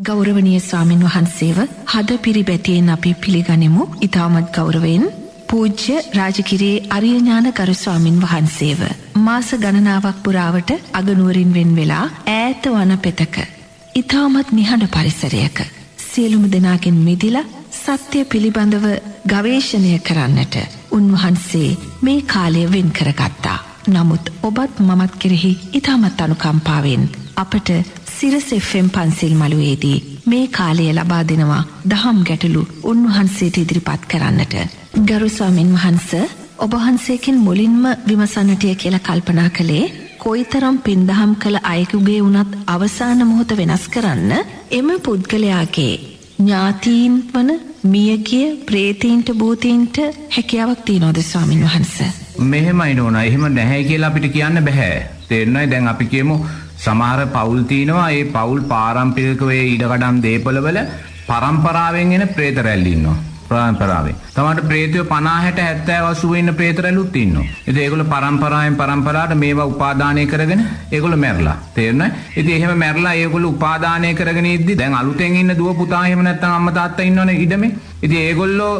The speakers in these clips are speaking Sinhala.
ගෞරවනීය ස්වාමින් වහන්සේව හද පිරිබැතියෙන් අපි පිළිගනිමු. ඊටමත් ගෞරවයෙන් පූජ්‍ය රාජකිරියේ අරියඥාන ගරු ස්වාමින් වහන්සේව මාස ගණනාවක් පුරාවට අගනුවරින් වෙන් වෙලා ඈත වන පෙතක ඊටමත් නිහඬ පරිසරයක සියලුම දෙනාගෙන් මිදිලා සත්‍ය පිළිබඳව ගවේෂණය කරන්නට උන්වහන්සේ මේ කාලය වෙන් කරගත්තා. නමුත් ඔබත් මමත් කෙරෙහි ඊටමත් අනුකම්පාවෙන් අපට සිරස FM පන්සිල් මළුවේදී මේ කාලය ලබා දෙනවා දහම් ගැටලු උන්වහන්සේට ඉදිරිපත් කරන්නට. ගරු ස්වාමින් වහන්ස ඔබහන්සේකින් මුලින්ම විමසන්නටය කියලා කල්පනා කළේ කොයිතරම් පින්දහම් කළ අයෙකුගේ වුණත් අවසාන මොහොත වෙනස් කරන්න එම පුද්ගලයාගේ ඥාතීන් වන මියගිය ප්‍රේතීන්ට භූතීන්ට හැකියාවක් තියනෝද ස්වාමින් වහන්ස. මෙහෙමයි නෝන එහෙම නැහැ කියලා අපිට කියන්න බැහැ. තේරෙනවයි දැන් අපි කියමු සමහර පවුල් තියෙනවා ඒ පවුල් පාරම්පරික වේ ඉඩකඩම් දේපලවල පරම්පරාවෙන් එන ප්‍රේත රැල්ල ඉන්නවා. පරම්පරාවෙන්. තමට ප්‍රේතයෝ 50 60 70 80 ඉන්න ප්‍රේත රැල්ලුත් ඉන්නවා. ඉතින් ඒගොල්ලෝ පරම්පරාවෙන් පරම්පරාවට මේවා උපාදානය කරගෙන ඒගොල්ලෝ මැරලා. තේරෙනවද? ඉතින් එහෙම මැරලා ඒගොල්ලෝ උපාදානය කරගෙන ඉද්දි දැන් අලුතෙන් ඉන්න දුව පුතා එහෙම නැත්නම් අම්මා තාත්තා ඉන්නවනේ ඉඩමේ. ඉතින් ඒගොල්ලෝ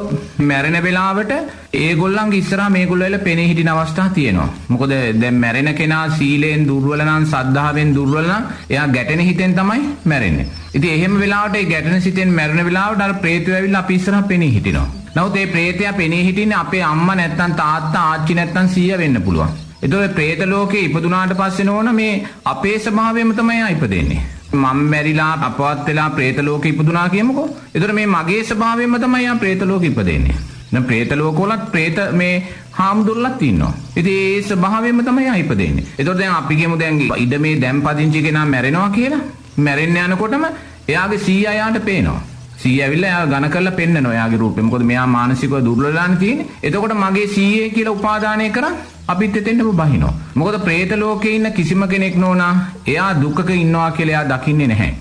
මැරෙන වෙලාවට ඒගොල්ලන්ගේ ඉස්සරහා මේගොල්ලෝ එල පෙනී හිටින අවස්ථා තියෙනවා. මොකද දැන් මැරෙන කෙනා සීලෙන් දුර්වල නම් සද්ධාවෙන් දුර්වල නම් එයා ගැටෙන හිතෙන් තමයි මැරෙන්නේ. ඉතින් එහෙම වෙලාවට ඒ ගැටෙන සිතෙන් මැරෙන වෙලාවට අර ප්‍රේතය ඇවිල්ලා අපි ඉස්සරහා පෙනී හිටිනවා. නමුත් මේ ප්‍රේතයා පෙනී හිටින්නේ අපේ අම්මා නැත්තම් තාත්තා ආච්චි නැත්තම් සීයා වෙන්න පුළුවන්. ඒතකොට ප්‍රේත ලෝකේ ඉපදුනාට පස්සේ නෝන මේ අපේ ස්වභාවයම තමයි ඉපදෙන්නේ. මම මැරිලා අපවත් වෙලා ප්‍රේත ලෝකෙ ඉපදුනා කියමුකෝ. ඒතකොට මේ මගේ ස්වභාවයම තමයි ආ ප්‍රේත ලෝකෙ ඉපදෙන්නේ. දැන් ප්‍රේත ලෝකවලත් ප්‍රේත මේ හාමුදුරලත් ඉන්නවා. ඉතින් ඒ ස්වභාවයම තමයි ආ ඉපදෙන්නේ. ඒතකොට දැන් අපි කියමු දැන් ඉඩ මේ දැන් පදිංචි කෙනා මැරෙනවා කියලා. මැරෙන්න යනකොටම එයාගේ සීයා යාට පේනවා. සීයා ඇවිල්ලා එයා ඝන කරලා පෙන්නනවා එයාගේ රූපේ. මොකද මෙයා මානසිකව දුර්වලලානේ තියෙන්නේ. එතකොට මගේ සීයේ කියලා උපාදානය කරන් අපිත් එතෙන්ටම බහිනවා. මොකද പ്രേත ලෝකේ ඉන්න කිසිම කෙනෙක් නෝනා එයා දුකක ඉන්නවා කියලා එයා දකින්නේ නැහැ.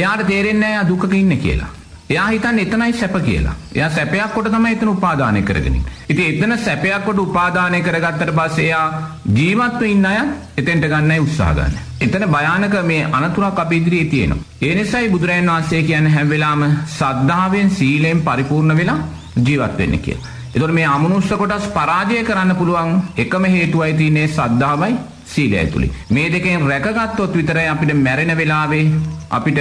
එයාට තේරෙන්නේ නැහැ එයා දුකක ඉන්නේ කියලා. එයා හිතන්නේ එතනයි සැප කියලා. එයා සැපයක් කොට තමයි එතන උපාදානය කරගෙන ඉන්නේ. ඉතින් එතන සැපයක් කොට උපාදානය කරගත්තට පස්සේ එයා ජීවත්ව ඉන්න අය එතෙන්ට ගන්නයි උත්සාහ ගන්න. එතන භයානක මේ අනතුරක් අපි ඉදිරියේ තියෙනවා. ඒ නිසායි බුදුරජාණන් වහන්සේ කියන්නේ හැම වෙලාවම සද්ධාවෙන් සීලෙන් පරිපූර්ණ වෙලා ජීවත් වෙන්න කියලා. එතකොට මේ අමනුෂ්‍ය කොටස් පරාජය කරන්න පුළුවන් එකම හේතුවයි තියෙන්නේ සද්ධාවයි සීලයයි තුලින්. මේ දෙකෙන් රැකගත්තොත් විතරයි අපිට මැරෙන වෙලාවේ අපිට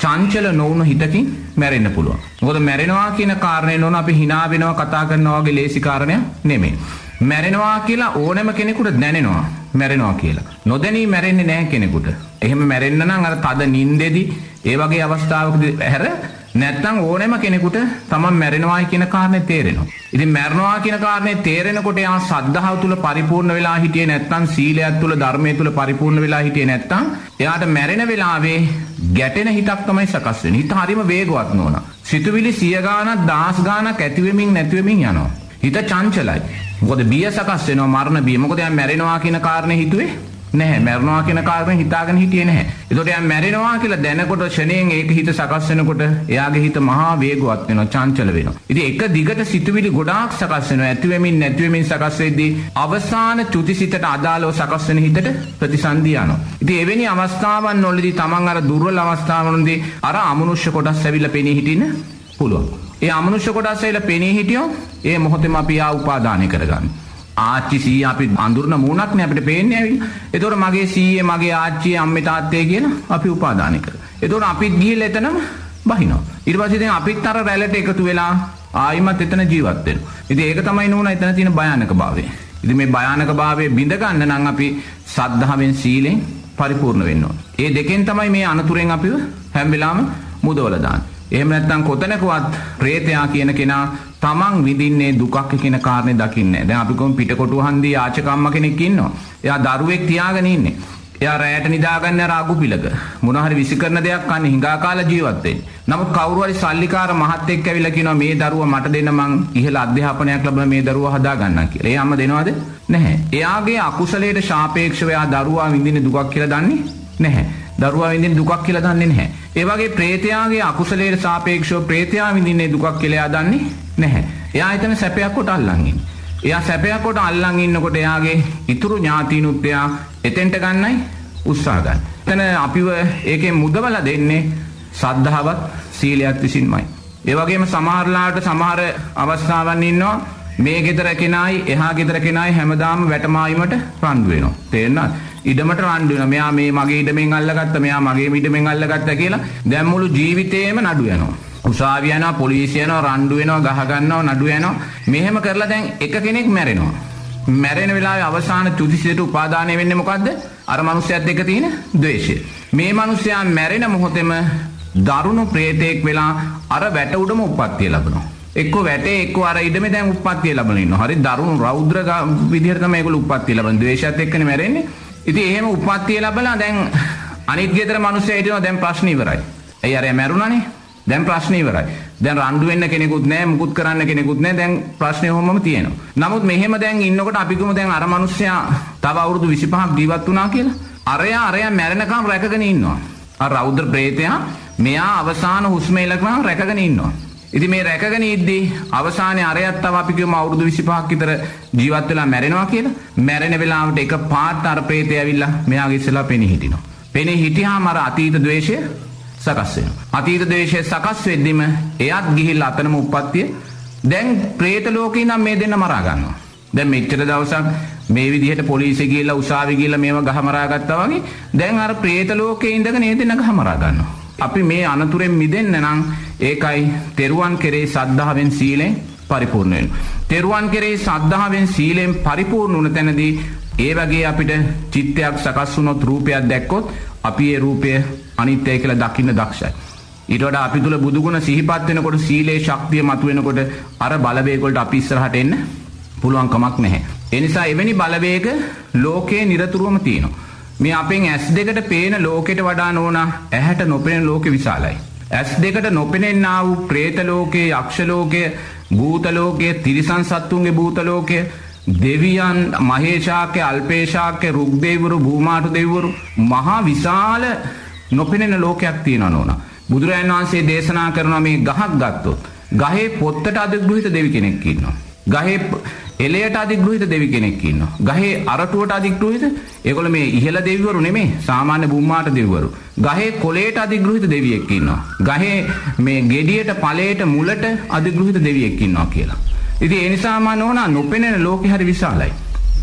චංචල නොවුණු හිතකින් මැරෙන්න පුළුවන්. මොකද මැරෙනවා කියන කාරණේ නෝන අපි hina වෙනවා කතා කරනවා වගේ ලේසි කාරණයක් නෙමෙයි. මැරෙනවා කියලා ඕනෑම කෙනෙකුට දැනෙනවා. මැරෙනවා කියලා. නොදැනී මැරෙන්නේ නැහැ කෙනෙකුට. එහෙම මැරෙන්න නම් අර තද නින්දෙදි ඒ වගේ අවස්ථාවකදී හැර නැත්තම් ඕනෑම කෙනෙකුට තමන් මැරෙනවායි කියන කාරණේ තේරෙනවා. ඉතින් මැරෙනවා කියන කාරණේ තේරෙනකොට යා සද්ධාව තුල පරිපූර්ණ වෙලා හිටියේ නැත්තම් සීලයක් තුල ධර්මයේ තුල පරිපූර්ණ වෙලා හිටියේ නැත්තම් එයාට මැරෙන වෙලාවේ ගැටෙන හිතක් තමයි සකස් වෙන්නේ. හිත හරිම වේගවත් නෝනා. සිතුවිලි සිය ගාණක් දහස් ගාණක් ඇති වෙමින් නැති වෙමින් යනවා. හිත චංචලයි. මොකද බිය සකස් වෙනවා මරණ බිය. මොකද එයා මැරෙනවා කියන කාරණේ හිතුවේ නැහැ. මැරෙනවා කියන කාරණේ හිතාගෙන හිටියේ නැහැ. ඒතකොට එයා මැරෙනවා කියලා දැනකොට ෂණයෙන් ඒක හිත සකස් වෙනකොට එයාගේ හිත මහා වේගවත් වෙනවා, චංචල වෙනවා. ඉතින් එක දිගට සිතුවිලි ගොඩාක් සකස් වෙනවා. ඇති වෙමින් නැති වෙමින් සකස් වෙද්දී අවසාන චුතිසිතට අදාළව සකස් වෙන හිතට ප්‍රතිසන්දි යනවා. ඉතින් එවැනි අවස්ථාවන් වලදී තමන් අර දුර්වල අවස්ථාවන්වලදී අර අමනුෂ්‍ය කොටස් ඇවිල්ලා පෙනී හිටින්න පුළුවන්. ඒ අමනුෂ්‍ය කොටස් ඇවිල්ලා පෙනී හිටියොත් ඒ මොහොතේම අපි ආ උපාදානය කරගන්නවා. ආච්චි සීය අපි අඳුරන මූණක් නේ අපිට පේන්නේ ඇවිල්ලා. ඒතකොට මගේ සීයේ මගේ ආච්චි අම්මේ තාත්තේ කියලා අපි උපාදානය කරා. ඒතකොට අපිත් ගිහිල්ලා එතනම බහිනවා. ඊට පස්සේ දැන් අපිත් අර රැළට එකතු වෙලා ආයිමත් එතන ජීවත් වෙනවා. ඉතින් ඒක තමයි නෝනා එතන තියෙන භයානක භාවය. ඉතින් මේ භයානක භාවය බිඳ ගන්න නම් අපි සද්ධාවෙන් සීලෙන් පරිපූර්ණ වෙන්න ඕනේ. ඒ දෙකෙන් තමයි මේ අනතුරෙන් අපිව හැම වෙලාවෙම මුදවලා දාන්නේ. එහෙම නැත්නම් කොතනකවත් ප්‍රේතයා කියන කෙනා තමන් විඳින්නේ දුකක් කියන කාරණේ දකින්නේ නැහැ. දැන් අපි කොම් පිටකොටු හන්දිය ආචකම්ම කෙනෙක් ඉන්නවා. එයා දරුවෙක් තියාගෙන ඉන්නේ. එයා රැයට නිදාගන්න අර අගුපිලක මොන හරි විසි කරන දෙයක් කන්නේ හිඟා කාලා ජීවත් වෙන්නේ. නමුත් කවුරු හරි සල්ලිකාර මහත්තයෙක් ඇවිල්ලා කියනවා මේ දරුවා මට දෙන්න මං ඉහළ අධ්‍යාපනයක් ලැබලා මේ දරුවා හදා ගන්නම් කියලා. ඒ අම්ම දෙනවද? නැහැ. එයාගේ අකුසලයට සාපේක්ෂව එයා දරුවා විඳින දුකක් කියලා දන්නේ නැහැ. දරුවා විඳින දුකක් කියලා දන්නේ නැහැ. ඒ වගේ ප්‍රේතයාගේ අකුසලයට සාපේක්ෂව ප්‍රේතයා විඳින්නේ දුකක් කියලා එයා දන්නේ නැහැ. එයා හිතන සැපයක් කොට අල්ලන් ඉන්නේ. එයා සැපයක් කොට අල්ලන් ඉන්නකොට එයාගේ ඉතුරු ඥාතිනුත් එයා එතෙන්ට ගන්නයි උත්සාහ ගන්න. එතන අපිව ඒකෙන් මුදවලා දෙන්නේ සද්ධාවත් සීලයක් විසින්මයි. ඒ වගේම සමහරලාට සමහර අවස්ථාවන් ඉන්නවා මේ ගෙදර කෙනයි එහා ගෙදර කෙනයි හැමදාම වැටමායිමට රණ්ඩු වෙනවා. තේරෙනවද? ඉඩමට රණ්ඩු වෙනවා. මෙයා මේ මගේ ඉඩමෙන් අල්ලගත්තා, මෙයා මගේ ඉඩමෙන් අල්ලගත්තා කියලා දැන් මුළු ජීවිතේම නඩු යනවා. උසාවිය යනවා, පොලිසිය යනවා, රණ්ඩු වෙනවා, ගහ ගන්නවා, නඩු යනවා. මෙහෙම කරලා දැන් එක කෙනෙක් මැරෙනවා. මැරෙන වෙලාවේ අවසාන තුදිසියට උපාදානය වෙන්නේ මොකද්ද? අර මිනිස්සයත් එක්ක තියෙන ද්වේෂය. මේ මිනිස්සයා මැරෙන මොහොතේම දරුණු ප්‍රේතෙක් වෙලා අර වැට උඩම උප්පත්තිය ලබනවා. එක්ක වැටේ එක්ක අර ඉඩමේ දැන් උප්පත්තිය ලබන ඉන්නවා. හරි දරුණු රෞද්‍ර විදිහට තමයි ඒගොල්ලෝ උප්පත්තිය ලබන්නේ. ද්වේෂයත් එක්කනේ මැරෙන්නේ. ඉතින් එහෙම උප්පත්තිය ලැබලා දැන් අනිත් ගෙදර මිනිස්සයා හිටිනවා දැන් ප්‍රශ්න ඉවරයි. එයි අර මැරුණානේ. දැන් ප්‍රශ්න ඉවරයි. දැන් රණ්ඩු වෙන්න කෙනෙකුත් නැහැ, මුකුත් කරන්න කෙනෙකුත් නැහැ. දැන් ප්‍රශ්නේ ඔහොමම තියෙනවා. නමුත් මෙහෙම දැන් ඉන්නකොට අපි ගමු දැන් අර මිනිස්සයා තව අවුරුදු 25ක් ජීවත් වුණා කියලා. අරයා අරයා මැරෙනකම් රැකගෙන ඉන්නවා. අර රෞද්‍ර ප්‍රේතයා මෙයා අවසාන හුස්ම එළකම රැකගෙන ඉන්නවා. ඉතින් මේ රැකගෙන ඉද්දී අවසානයේ අරයත් තව අපි කියමු අවුරුදු 25ක් විතර ජීවත් වෙලා මැරෙනවා කියලා. මැරෙන වෙලාවට එක පාට අර ප්‍රේතය ඇවිල්ලා මෙයාගේ ඉස්සලා පෙනී හිටිනවා. පෙනී හිටියාම අර අතීත ද්වේෂය සකස් වෙනවා. අතීත ද්වේෂය සකස් වෙද්දිම එයත් ගිහිල්ලා අතනම උප්පත්තිය දැන් പ്രേත ලෝකේ ඉඳන් මේ දෙන්න මරා ගන්නවා. දැන් මෙච්චර දවසක් මේ විදිහට පොලිසිය ගිහිල්ලා උසාවි ගිහිල්ලා මේව ගහමරා ගත්තා වගේ දැන් අර പ്രേත ලෝකේ ඉඳගෙන මේ දෙන්න ගහමරා ගන්නවා. අපි මේ අනතුරෙන් මිදෙන්න නම් ඒකයි තෙරුවන් කෙරේ සද්ධාවෙන් සීලෙන් පරිපූර්ණ වෙන්න. තෙරුවන් කෙරේ සද්ධාවෙන් සීලෙන් පරිපූර්ණ වුණ තැනදී ඒ වගේ අපිට චිත්තයක් සකස් වුණොත් රූපයක් දැක්කොත් අපි ඒ රූපය අනිත්‍යයි කියලා දකින්න දක්ෂයි. ඊට වඩා අපි තුල බුදුගුණ සිහිපත් වෙනකොට සීලේ ශක්තිය මතුවෙනකොට අර බලවේග වලට අපි ඉස්සරහට එන්න පුළුවන් කමක් නැහැ. ඒ නිසා එවැනි බලවේග ලෝකේ නිරතුරුවම තියෙනවා. මේ අපෙන් ඇස් දෙකට පේන ලෝකෙට වඩා නෝනා ඇහැට නොපෙනෙන ලෝකෙ විශාලයි. ඇස් දෙකට නොපෙනෙන්නා වූ പ്രേත ලෝකයේ, යක්ෂ ලෝකයේ, භූත ලෝකයේ, තිරිසන් සත්තුන්ගේ භූත ලෝකයේ දෙවියන් මහේශාක්‍ය අල්පේශාක්‍ය රුක්දේවරු භූමාටු දෙවරු මහා විශාල නොපෙනෙන ලෝකයක් තියෙනවා නෝනා. බුදුරජාණන් වහන්සේ දේශනා කරනවා මේ ගහක් ගත්තොත් ගහේ පොත්තට අධිග්‍රහිත දෙවි කෙනෙක් ඉන්නවා. ගහේ එලයට අධිග්‍රහිත දෙවි කෙනෙක් ඉන්නවා. ගහේ අරටුවට අධිග්‍රහිත ඒගොල්ලෝ මේ ඉහළ දෙවිවරු නෙමෙයි සාමාන්‍ය බුම්මාට දෙවිවරු. ගහේ කොළයට අධිග්‍රහිත දෙවියෙක් ඉන්නවා. ගහේ මේ ගෙඩියට ඵලයට මුලට අධිග්‍රහිත දෙවියෙක් ඉන්නවා කියලා. ඉතින් ඒ නිසා මම නෝනා නොපෙනෙන ලෝකේ හරි විශාලයි.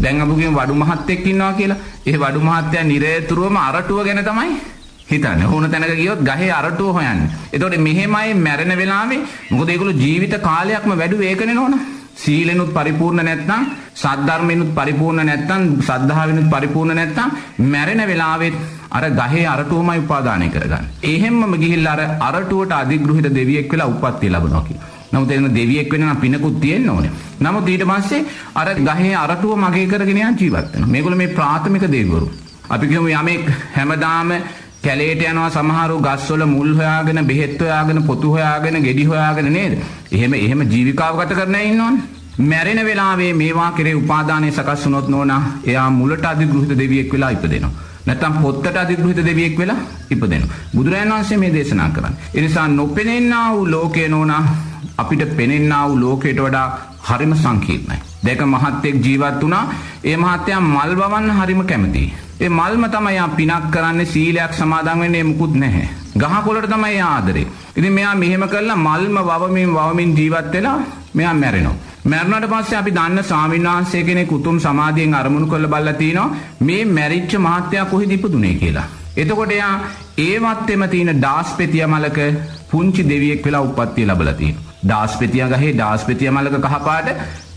දැන් අපුගෙන් වඩු මහත්තයෙක් ඉන්නවා කියලා. ඒ වඩු මහත්තයා නිරේතුරුවම අරටුව ගැන තමයි හිතන්නේ. ඕන තැනක ගියොත් ගහේ අරටුව හොයන්නේ. එතකොට මෙහෙමයි මැරෙන වෙලාවේ මොකද ඒගොල්ලෝ ජීවිත කාලයක්ම වැඩුවේ ඒකනේ නෝනා. සීලෙනුත් පරිපූර්ණ නැත්නම් සද්ධර්මෙනුත් පරිපූර්ණ නැත්නම් සද්ධාවෙනුත් පරිපූර්ණ නැත්නම් මැරෙන වෙලාවෙත් අර ගහේ අරටුවමයි උපාදානය කරගන්නේ. එහෙම්මම ගිහිල්ලා අර අරටුවට අධිග්‍රහිත දෙවියෙක් වෙලා උප්පත්තිය ලැබනවා කියලා. නමුත් එතන දෙවියෙක් වෙන්න නම් පිනකුත් තියෙන්න ඕනේ. නමුත් ඊට පස්සේ අර ගහේ අරටුව මගේ කරගෙන යන ජීවත් වෙනවා. මේගොල්ලෝ මේ ප්‍රාථමික දෙවිවරු. අපි කියමු යමෙක් හැමදාම කැලේට යනවා සමහරව ගස්වල මුල් හොයාගෙන බෙහෙත් හොයාගෙන පොතු හොයාගෙන ගෙඩි හොයාගෙන නේද? එහෙම එහෙම ජීවිකාව ගත කරන අය ඉන්නවනේ. මැරෙන වෙලාවේ මේවා කෙරේ උපාදානය සකස් වුණොත් නෝනා එයා මුලට අධිග්‍රහිත දෙවියෙක් වෙලා ඉපදෙනවා. නැත්තම් පොත්තට අධිග්‍රහිත දෙවියෙක් වෙලා ඉපදෙනවා. බුදුරජාණන් වහන්සේ මේ දේශනා කරන්නේ. ඒ නිසා නොපෙනෙන්නා වූ ලෝකේ නෝනා අපිට පෙනෙන්නා වූ ලෝකයට වඩා හරිම සංකීර්ණයි. දෙක මහත්යෙක් ජීවත් වුණා. ඒ මහත්තයා මල් වවන්න හරිම කැමතියි. ඒ මල්ම තමයි යා පිනක් කරන්නේ සීලයක් සමාදන් වෙන්නේ මුකුත් නැහැ. ගහකොළට තමයි යා ආදරේ. ඉතින් මෙයා මෙහෙම කළා මල්ම වවමින් වවමින් ජීවත් වෙලා මෙයා මැරෙනවා. මැරුණාට පස්සේ අපි දන්න ස්වාමීන් වහන්සේ කෙනෙක් උතුම් සමාධියෙන් අරමුණු කරලා බලලා තිනවා මේ මැරිච්ච මහත්තයා කොහෙද ඉපදුනේ කියලා. එතකොට එයා ඒවත්තෙම තියෙන ඩාස්පෙතිය මලක පුංචි දෙවියෙක් වෙලා උප්පත්තිය ලැබලා තියෙනවා. ඩාස්පෙතිය ගහේ ඩාස්පෙතිය මලක කහපාට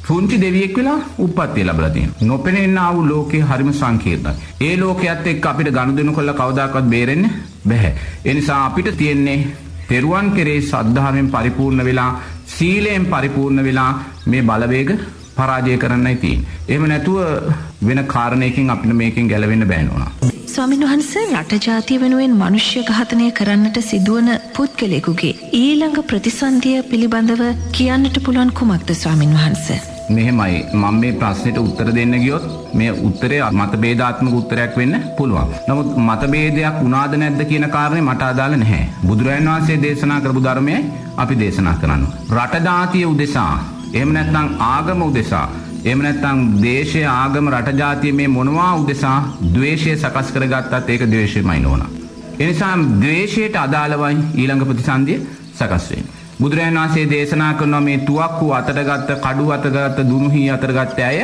පුංචි දෙවියෙක් වෙලා උප්පත්තිය ලැබලා තියෙනවා. නොපෙනෙන්නා වූ ලෝකේ හරිම සංකීර්ණයි. ඒ ලෝකයේත් එක්ක අපිට ගනුදෙනු කළ කවදාකවත් බේරෙන්න බැහැ. ඒ නිසා අපිට තියෙන්නේ තෙරුවන් කෙරේ සද්ධාවෙන් පරිපූර්ණ වෙලා සීලයෙන් පරිපූර්ණ වෙලා මේ බලවේග පරාජය කරන්නයි තියෙන්නේ. එහෙම නැතුව වෙන කාරණයකින් අපිට මේකෙන් ගැලවෙන්න බෑ නෝනා. ස්වාමින් වහන්සේ රට ජාතිය වෙනුවෙන් මනුෂ්‍ය ඝාතනය කරන්නට සිදුවන පුද්ගලයෙකුගේ ඊළඟ ප්‍රතිසන්දිය පිළිබඳව කියන්නට පුළුවන් කුමක්ද ස්වාමින් වහන්සේ? මෙහෙමයි මම මේ ප්‍රශ්නෙට උත්තර දෙන්න ගියොත් මේ උත්තරේ මතභේදාත්මක උත්තරයක් වෙන්න පුළුවන්. නමුත් මතභේදයක් වුණාද නැද්ද කියන කාරණේ මට අදාළ නැහැ. බුදුරජාණන් වහන්සේ දේශනා කරපු ධර්මයයි අපි දේශනා කරන්නේ. රට ජාතිය උදෙසා එහෙම නැත්නම් ආගම උදෙසා එහෙම නැත්නම් දේශය ආගම රට ජාතිය මේ මොනවා උදෙසා ද්වේෂය සකස් කරගත්තත් ඒක ද්වේෂයමයි නෝනා. එනිසා ද්වේෂයට අදාළවයි ඊළඟ ප්‍රතිසන්දිය සකස් වෙන්නේ. බුදුරජාණන් වහන්සේ දේශනා කරනවා මේ තුවක්කු අතට ගත්ත කඩු අත ගත්ත දුනුහි අතට ගත්ත අය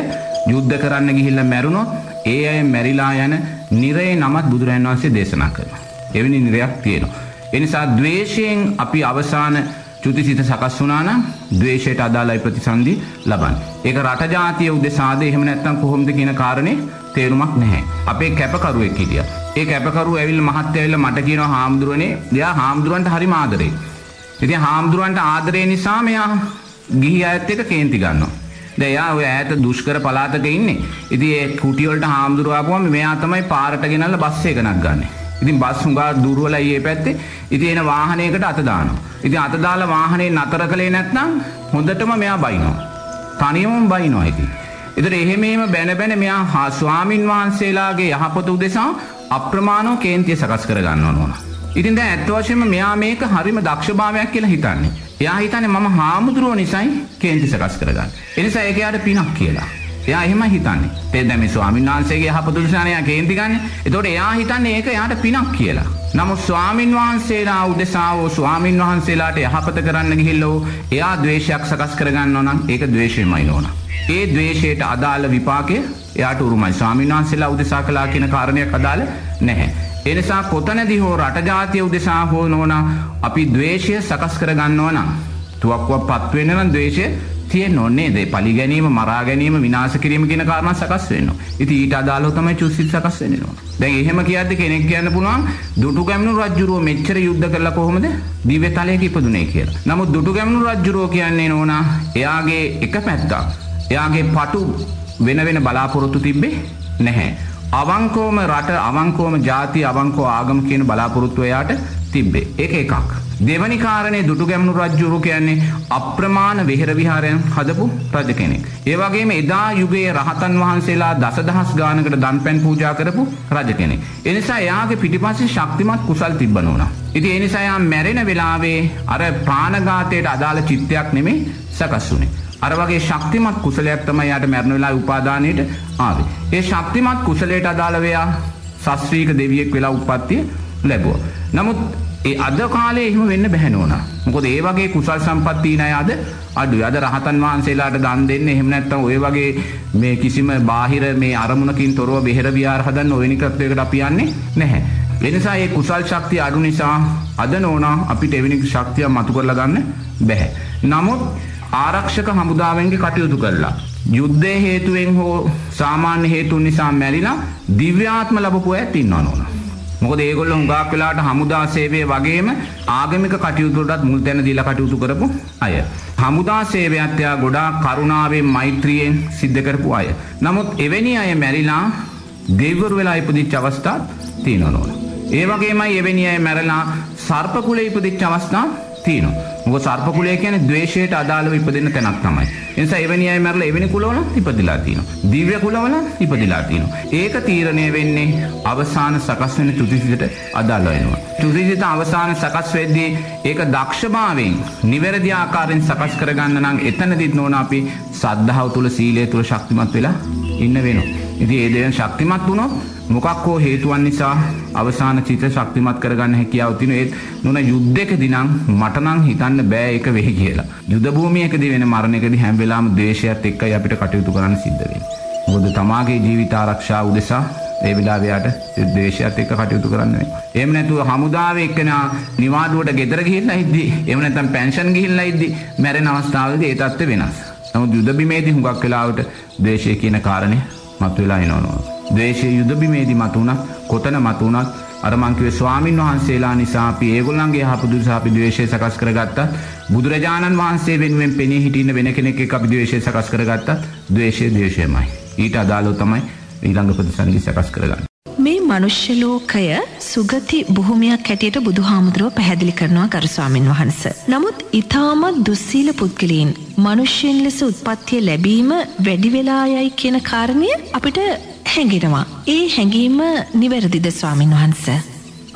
යුද්ධ කරන්න ගිහිල්ලා මැරුණොත් ඒ අය මැරිලා යන නිරේ නමත් බුදුරජාණන් වහන්සේ දේශනා කරනවා. එවැනි නිරයක් තියෙනවා. ඒ නිසා ද්වේෂයෙන් අපි අවසාන චුතිසිත සකස් වුණා නම් ද්වේෂයට අදාළයි ප්‍රතිසන්දි ලබන්නේ. ඒක රට ජාතිය උදෙසාද එහෙම නැත්නම් කොහොමද කියන කාරණේ තේරුමක් නැහැ. අපේ කැපකරුවෙක් හිටියා. ඒ කැපකරුව ඇවිල්ලා මහත්තයා ඇවිල්ලා මට කියනවා හාමුදුරනේ, එයා හාමුදුරන්ට හරිම ආදරේ. ඉතින් හාමුදුරන්ට ආදරේ නිසා මෙයා ගිහි අයත් එක්ක කේන්ති ගන්නවා. දැන් එයා ඔය ඈත දුෂ්කර පළාතක ඉන්නේ. ඉතින් ඒ කුටි වලට හාමුදුරුවෝ ආපුවම මෙයා තමයි පාරට ගෙනල්ලා බස් එක නගන්නේ. ඉතින් බස් හුඟා දුර්වලයි මේ පැත්තේ. ඉතින් එන වාහනයකට අත දානවා. ඉතින් අත දාලා වාහනේ නතර කළේ නැත්නම් හොඳටම මෙයා බයිනවා. තනියම බයිනවා ඉතින්. ඒතර එහෙම එහෙම බැන බැන මෙයා ස්වාමින් වහන්සේලාගේ යහපත උදෙසා අප්‍රමාණව කේන්තිය සකස් කර ගන්න ඕන. ඉතින් දැන් ඇත්ත වශයෙන්ම මෙයා මේක හරිම දක්ෂභාවයක් කියලා හිතන්නේ. එයා හිතන්නේ මම හාමුදුරුවෝ නිසායි කේන්ති සකස් කරගන්නේ. ඒ නිසා ඒක යාට පිනක් කියලා. එයා එහෙම හිතන්නේ. ඒ දැන් මේ ස්වාමීන් වහන්සේගේ යහපත උදෙසා එයා කේන්ති ගන්න. එතකොට එයා හිතන්නේ ඒක එයාට පිනක් කියලා. නමුත් ස්වාමින් වහන්සේලා උදෙසා වූ ස්වාමින් වහන්සේලාට යහපත කරන්න ගිහිල්ලා එයා ද්වේෂයක් සකස් කරගන්නවා නම් ඒක ද්වේෂයමයි නෝනා. ඒ ද්වේෂයට අදාළ විපාකය එයාට උරුමයි. ස්වාමීන් වහන්සේලා උදෙසා කළා කියන කාරණයක් අදාළ නැහැ. ඒ නිසා කොතනදී හෝ රට ජාතිය උදෙසා හෝ නෝනා අපි ද්වේෂය සකස් කරගන්නවා නම් තුවක්කුවක් පත් වෙන්න නම් ද්වේෂය තියෙන්න ඕනේ නේද? පලි ගැනීම, මරා ගැනීම, විනාශ කිරීම කියන කාරණා සකස් වෙන්න ඕන. ඉතින් ඊට අදාළව තමයි චුස්සිත් සකස් වෙන්නේ නෝන. දැන් එහෙම කියද්දි කෙනෙක් කියන්න පුළුවන් දුටු ගැමුණු රජුරුව මෙච්චර යුද්ධ කළා කොහොමද දිව්‍ය තලයක ඉපදුනේ කියලා. නමුත් දුටු ගැමුණු රජුරුව කියන්නේ නෝනා එයාගේ එක පැත්තක්. එයාගේ පටු වෙන වෙන බලාපොරොත්තු තිබ්බේ නැහැ. අවංකෝම රට අවංකෝම ජාති අවංකෝ ආගම කියන බලාපොරොත්තු එයාට තිබ්බේ. ඒක එකක්. දෙවනි කාරණේ දුටු ගැමුණු රජුරු කියන්නේ අප්‍රමාණ විහෙර විහාරයන් හදපු රජ කෙනෙක්. ඒ වගේම එදා යුගයේ රහතන් වහන්සේලා දසදහස් ගානකට දන්පැන් පූජා කරපු රජ කෙනෙක්. ඒ නිසා එයාගේ පිටිපස්සේ ශක්තිමත් කුසල් තිබ්බන උනා. ඉතින් ඒ නිසා එයා මැරෙන වෙලාවේ අර ප්‍රාණඝාතයට අදාළ චිත්තයක් නෙමෙයි සකස් වුනේ. අර වගේ ශක්තිමත් කුසලයක් තමයි යාට මරණ වෙලාවේ උපාදානයට ආවේ. ඒ ශක්තිමත් කුසලයට අදාළව එයා සස්ත්‍රීක දෙවියෙක් වෙලා උප්පත්තිය ලැබුවා. නමුත් ඒ අද කාලේ එහෙම වෙන්න බැහැ නෝනා. මොකද ඒ වගේ කුසල් සම්පත් තියෙන අය අද අඩුයි. අද රහතන් වහන්සේලාට දන් දෙන්න එහෙම නැත්නම් ඔය වගේ මේ කිසිම බාහිර මේ අරමුණකින් තොරව බෙහෙර විහාර හදන්න ඔය නිකත්වයකට අපි යන්නේ නැහැ. ඒ නිසා මේ කුසල් ශක්තිය අඩු නිසා අද නෝනා අපිට එවැනි ශක්තියක් මතු කරලා ගන්න බැහැ. නමුත් ආරක්ෂක හමුදාවෙන්ගේ කටයුතු කරලා යුද්ධය හේතුවෙන් හෝ සාමාන්‍ය හේතුන් නිසා මැරිලා දිව්‍යාත්ම ලැබපු අයත් ඉන්නවා නෝනා. මොකද ඒගොල්ලෝ හුඟක් වෙලාවට හමුදා සේවය වගේම ආගමික කටයුතු වලටත් මුල් තැන දීලා කටයුතු කරපු අය. හමුදා සේවයත් යා ගොඩාක් කරුණාවෙන් මෛත්‍රියෙන් සිද්ධ කරපු අය. නමුත් එවැනි අය මැරිලා දෙවිවරු වෙලා ඉපදිච්ච අවස්ථාත් තියෙනවා නෝන. ඒ වගේමයි එවැනි අය මැරලා සර්ප කුලේ ඉපදිච්ච අවස්ථා තියෙනවා. මොකද සර්ප කුලය කියන්නේ ද්වේෂයට අදාළව ඉපදෙන තැනක් තමයි. ඒ නිසා එවැනි අය මැරලා එවැනි කුලවල ඉපදිලා තියෙනවා. දිව්‍ය කුලවල ඉපදිලා තියෙනවා. ඒක තීරණය වෙන්නේ අවසාන සකස් වෙන චුතිසිතට අදාළ වෙනවා. චුතිසිත අවසාන සකස් වෙද්දී ඒක දක්ෂභාවයෙන් නිවැරදි ආකාරයෙන් සකස් කරගන්න නම් එතනදිත් නෝන අපි සද්ධාව තුල සීලය තුල ශක්තිමත් වෙලා ඉන්න වෙනවා. ඉතින් ඒ දෙයන් ශක්තිමත් වුණොත් මොකක් හෝ හේතුවන් නිසා අවසාන චිත ශක්තිමත් කරගන්න හැකියාව තියෙන ඒත් නොන යුද්ධයකදී නම් මට නම් හිතන්න බෑ ඒක වෙයි කියලා. යුද භූමියකදී වෙන මරණයකදී හැම වෙලාවෙම ද්වේෂයත් එක්කයි අපිට කටයුතු කරන්න සිද්ධ වෙන්නේ. මොකද තමාගේ ජීවිත ආරක්ෂාව උදෙසා ඒ වෙලාවේ යාට ද්වේෂයත් එක්ක කටයුතු කරන්න වෙනවා. එහෙම නැතුව හමුදාවේ එක්කෙනා නිවාඩුවට ගෙදර ගිහිල්ලා ඉද්දි එහෙම නැත්නම් පෙන්ෂන් ගිහිල්ලා ඉද්දි මැරෙන අවස්ථාවලදී ඒ තත්ත්වය වෙනස්. නමුත් යුද බිමේදී හුඟක් වෙලාවට ද්වේෂය කියන කාරණේ මතුවලා එනවා. ද්වේෂය යුද බිමේදී මතුණත් කොතන මතුණත් අර මං කිව්වේ ස්වාමින් වහන්සේලා නිසා අපි ඒගොල්ලන්ගේ යහපත නිසා අපි ද්වේෂය සකස් කරගත්තා. බුදුරජාණන් වහන්සේ වෙනුවෙන් පෙනී හිටින්න වෙන කෙනෙක් එක්ක අපි ද්වේෂය සකස් කරගත්තා. ද්වේෂය ද්වේෂයමයි. ඊට අදාළව තමයි ඊළඟ ප්‍රතිසන්දි සකස් කරගන්නේ. මේ මනුෂ්‍ය ලෝකය සුගති බොහොමයක් හැටියට බුදුහාමුදුරුව පැහැදිලි කරනවා ගරු ස්වාමින් වහන්ස. නමුත් ඊටමත් දුස්සීල පුද්ගලයන් මනුෂ්‍යයන් ලෙස උත්පත්තිය ලැබීම වැඩි වෙලා යයි කියන කාරණය අපිට හැඟෙනවා. ඒ හැඟීම නිවැරදිද ස්වාමින් වහන්ස.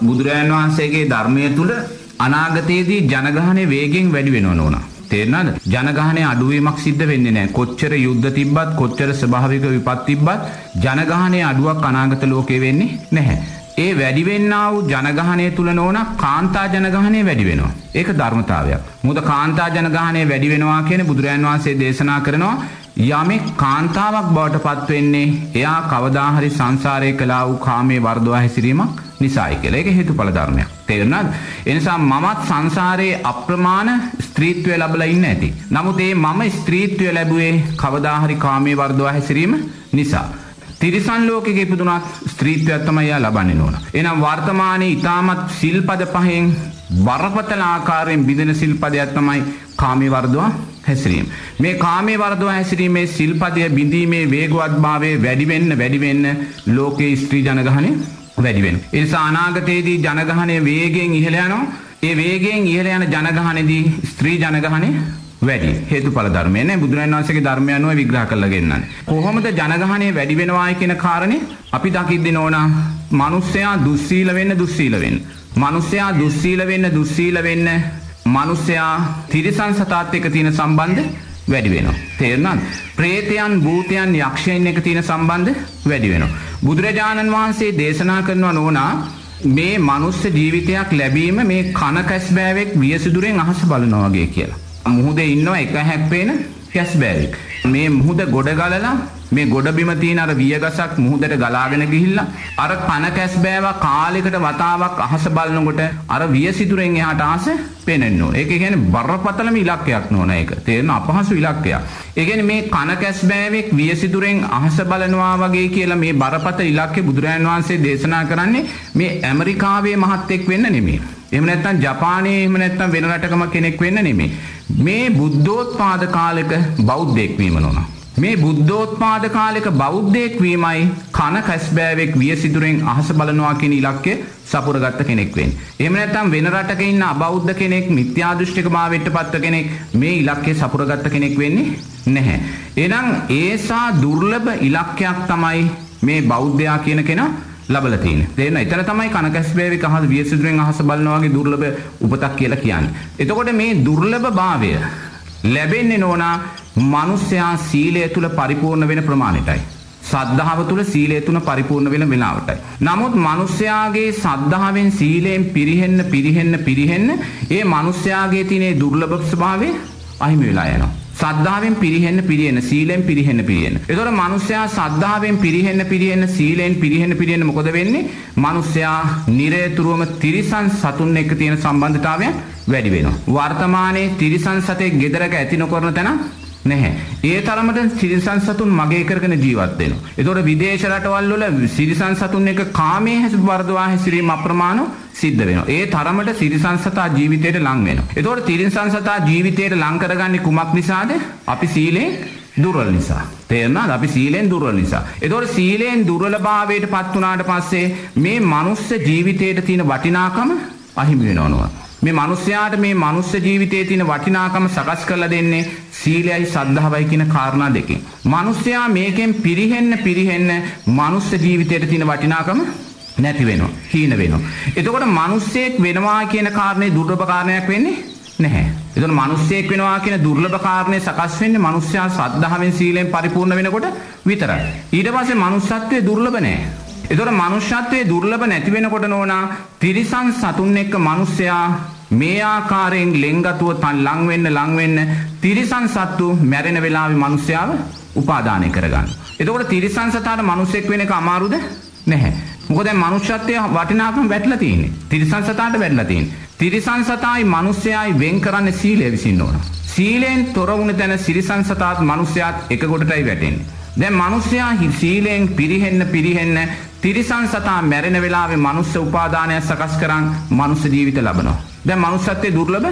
බුදුරජාණන් වහන්සේගේ ධර්මය තුළ අනාගතයේදී ජනගහනය වේගෙන් වැඩි වෙනව ඕනා. තේරෙනවද? ජනගහනය අඩුවීමක් සිද්ධ වෙන්නේ නැහැ. කොච්චර යුද්ධ තිබ්බත් කොච්චර ස්වභාවික විපත් තිබ්බත් ජනගහනය අඩුවක් අනාගත ලෝකේ වෙන්නේ නැහැ. ඒ වැඩිවෙන්නා වූ ජනගහනය තුළ නෝන කාන්තා ජනගහනය වැඩි වෙනවා. ඒක ධර්මතාවයක්. මුද කාන්තා ජනගහනය වැඩි වෙනවා කියන බුදුරජාන් වහන්සේ දේශනා කරනවා යමෙක් කාන්තාවක් බවට පත්වෙන්නේ එයා කවදාහරි සංසාරය කලා වූ කාමේ වර්දවා හැසිරීමක් නිසායි කියලා ඒක හේතුඵල ධර්මයක්. තේරුණාද? ඒ නිසා මමත් සංසාරයේ අප්‍රමාණ ස්ත්‍රීත්වය ලැබලා ඉන්න ඇති. නමුත් ඒ මම ස්ත්‍රීත්වය ලැබුවේ කවදාහරි කාමයේ වර්ධවා හැසිරීම නිසා. තිරිසන් ලෝකෙක ඉපදුනත් ස්ත්‍රීත්වයක් තමයි යා ලබන්නේ නෝන. එහෙනම් වර්තමානයේ ඊටමත් සිල්පද පහෙන් බරපතල ආකාරයෙන් බිඳෙන සිල්පදයක් තමයි කාමී වර්ධවා හැසිරීම. මේ කාමයේ වර්ධවා හැසිරීමේ සිල්පදය බිඳීමේ වේගවත්භාවය වැඩි වෙන්න වැඩි වෙන්න ලෝකේ ස්ත්‍රී ජනගහනය වැඩි වෙන. ඒ නිසා අනාගතයේදී ජනගහනය වේගෙන් ඉහළ යනවා. ඒ වේගෙන් ඉහළ යන ජනගහනේදී ස්ත්‍රී ජනගහනය වැඩි හේතුඵල ධර්මය නේ බුදුරජාණන් වහන්සේගේ ධර්මය අනුව විග්‍රහ කරලා ගෙන්නන්නේ. කොහොමද ජනගහනය වැඩි වෙනවායි කියන කාරණේ අපි දකිද්දී නෝනා මිනිස්සයා දුස්සීල වෙන්න දුස්සීල වෙන්න. මිනිස්සයා දුස්සීල වෙන්න දුස්සීල වෙන්න මිනිස්සයා තිරිසන් සතාත් එක්ක තියෙන සම්බන්ධ වැඩි වෙනවා. තේරුණාද? ප්‍රේතයන්, භූතයන්, යක්ෂයන් එක තියෙන සම්බන්ධ වැඩි වෙනවා. බුදුරජාණන් වහන්සේ දේශනා කරනවා නෝනා මේ මනුස්ස ජීවිතයක් ලැබීම මේ කන කැස්බෑවෙක් වියසිදුරෙන් අහස බලනවා වගේ කියලා. මුහුදේ ඉන්නවා එක හැක්පේන කැස්බෑවෙක්. මේ මුහුද ගොඩ ගලලා මේ ගොඩබිම තියෙන අර වියගසක් මුහුදට ගලාගෙන ගිහිල්ලා අර කන කැස්බෑවා කාලෙකට වතාවක් අහස බලනකොට අර වියසිතුරෙන් එහාට ආස පේනෙන්න ඕන. ඒක කියන්නේ බරපතලම ඉලක්කයක් නෝන ඒක. තේරෙන අපහසු ඉලක්කයක්. ඒ කියන්නේ මේ කන කැස්බෑවෙක් වියසිතුරෙන් අහස බලනවා වගේ කියලා මේ බරපතල ඉලක්කේ බුදුරජාන් වහන්සේ දේශනා කරන්නේ මේ ඇමරිකාවේ මහත්තෙක් වෙන්න නෙමෙයි. එහෙම නැත්නම් ජපානයේ එහෙම නැත්නම් වෙන රටකම කෙනෙක් වෙන්න නෙමෙයි. මේ බුද්ධෝත්පාද කාලෙක බෞද්ධයෙක් වීම නෝනා. මේ බුද්ධෝත්පාද කාලෙක බෞද්ධයෙක් වීමයි කන කැස්බෑවෙක් වියසිදුරෙන් අහස බලනවා කියන ඉලක්කය සපුරගත්ත කෙනෙක් වෙන්නේ. එහෙම නැත්නම් වෙන රටක ඉන්න අබෞද්ධ කෙනෙක් මිත්‍යා දෘෂ්ටික භාවයට පත්ව කෙනෙක් මේ ඉලක්කය සපුරගත්ත කෙනෙක් වෙන්නේ නැහැ. එහෙනම් ඒසා දුර්ලභ ඉලක්කයක් තමයි මේ බෞද්ධයා කියන කෙනා ලබලා තියෙන්නේ. තේරෙනවද? එතන තමයි කනකැස්බෑවේ කහද වියසිදුරෙන් අහස බලනවා වගේ දුර්ලභ උපතක් කියලා කියන්නේ. එතකොට මේ දුර්ලභ භාවය ලැබෙන්නේ නෝනා මනුස්සයා සීලය තුළ පරිපූර්ණ වෙන ප්‍රමාණයටයි. සද්ධාව තුළ සීලය තුළ පරිපූර්ණ වෙන වෙලාවටයි. නමුත් මනුස්්‍යයාගේ සද්ධාවෙන් සීලයෙන් පිරිහෙන්න පිරිහෙන්න පිරිහෙන්න ඒ මනුස්්‍යයාගේ තිනේ දුර්ලභ ස්භාවය අහිමි වෙලා යනවා. සද්ධාවෙන් පිරිහෙන්න පිරිහෙන්න සීලෙන් පිරිහෙන්න පිරිහෙන්න. එතකොට මිනිස්සයා සද්ධාවෙන් පිරිහෙන්න පිරිහෙන්න සීලෙන් පිරිහෙන්න පිරිහෙන්න මොකද වෙන්නේ? මිනිස්සයා නිරේතුරුවම තිරිසන් සතුන් එක්ක තියෙන සම්බන්ධතාවය වැඩි වෙනවා. වර්තමානයේ තිරිසන් සතෙක් ගෙදරක ඇති නොකරන තැන නැහැ. ඒ තරමට සිරිසන් සතුන් මගේ කරගෙන ජීවත් වෙනවා. ඒතකොට විදේශ රටවල් වල සිරිසන් සතුන් එක කාමයේ හැස වර්ධවා හැසිරීම අප්‍රමාණව සිද්ධ වෙනවා. ඒ තරමට සිරිසන් සතා ජීවිතයට ලං වෙනවා. ඒතකොට තිරිසන් සතා ජීවිතයට ලං කරගන්නේ කුමක් නිසාද? අපි සීලෙන් දුර්වල නිසා. තේරුණාද? අපි සීලෙන් දුර්වල නිසා. ඒතකොට සීලෙන් දුර්වලභාවයට පත් වුණාට පස්සේ මේ මනුස්ස ජීවිතයට තියෙන වටිනාකම අහිමි වෙනවා මේ මිනිස්යාට මේ මනුස්ස ජීවිතයේ තියෙන වටිනාකම සකස් කරලා දෙන්නේ සීලයයි සද්ධාවයි කියන කාරණා දෙකෙන්. මිනිස්යා මේකෙන් පිරිහෙන්න පිරිහෙන්න මනුස්ස ජීවිතයට තියෙන වටිනාකම නැති වෙනවා. හීන වෙනවා. එතකොට මිනිස්සෙක් වෙනවා කියන කාරණේ දුර්ලභ කාරණයක් වෙන්නේ නැහැ. එතකොට මිනිස්සෙක් වෙනවා කියන දුර්ලභ කාරණේ සකස් වෙන්නේ මිනිස්යා සද්ධාවෙන් සීලෙන් පරිපූර්ණ වෙනකොට විතරයි. ඊට පස්සේ මනුස්සත්වයේ දුර්ලභ නැහැ. එතොට මනුෂ්‍යත්වයේ දුර්ලභ නැති වෙනකොට නෝනා තිරිසන් සතුන් එක්ක මිනිස්සයා මේ ආකාරයෙන් ලෙන්ගතුව තන් ලංවෙන්න ලංවෙන්න තිරිසන් සත්තු මැරෙන වෙලාවෙ මිනිස්යාව උපාදානය කරගන්න. එතකොට තිරිසන් සතාට මිනිස්සෙක් වෙන එක අමාරුද? නැහැ. මොකද දැන් මනුෂ්‍යත්වයේ වටිනාකම වැටලා තියෙන්නේ. තිරිසන් සතාට වැටලා තියෙන්නේ. තිරිසන් සතායි මිනිස්යායි වෙන් කරන්නේ සීලය විසින්න ඕන. සීලෙන් තොර වුණ තැන සිරිසන් සතාත් මිනිස්යාත් එක කොටටයි වැටෙන්නේ. දැන් මිනිස්සයා සීලෙන් පිරිහෙන්න පිරිහෙන්න තිරිසන් සතා මැරෙන වෙලාවේ මනුස්ස උපාදානයක් සකස් කරන් මනුස්ස ජීවිත ලබනවා. දැන් මනුස්සත්වයේ දුර්ලභ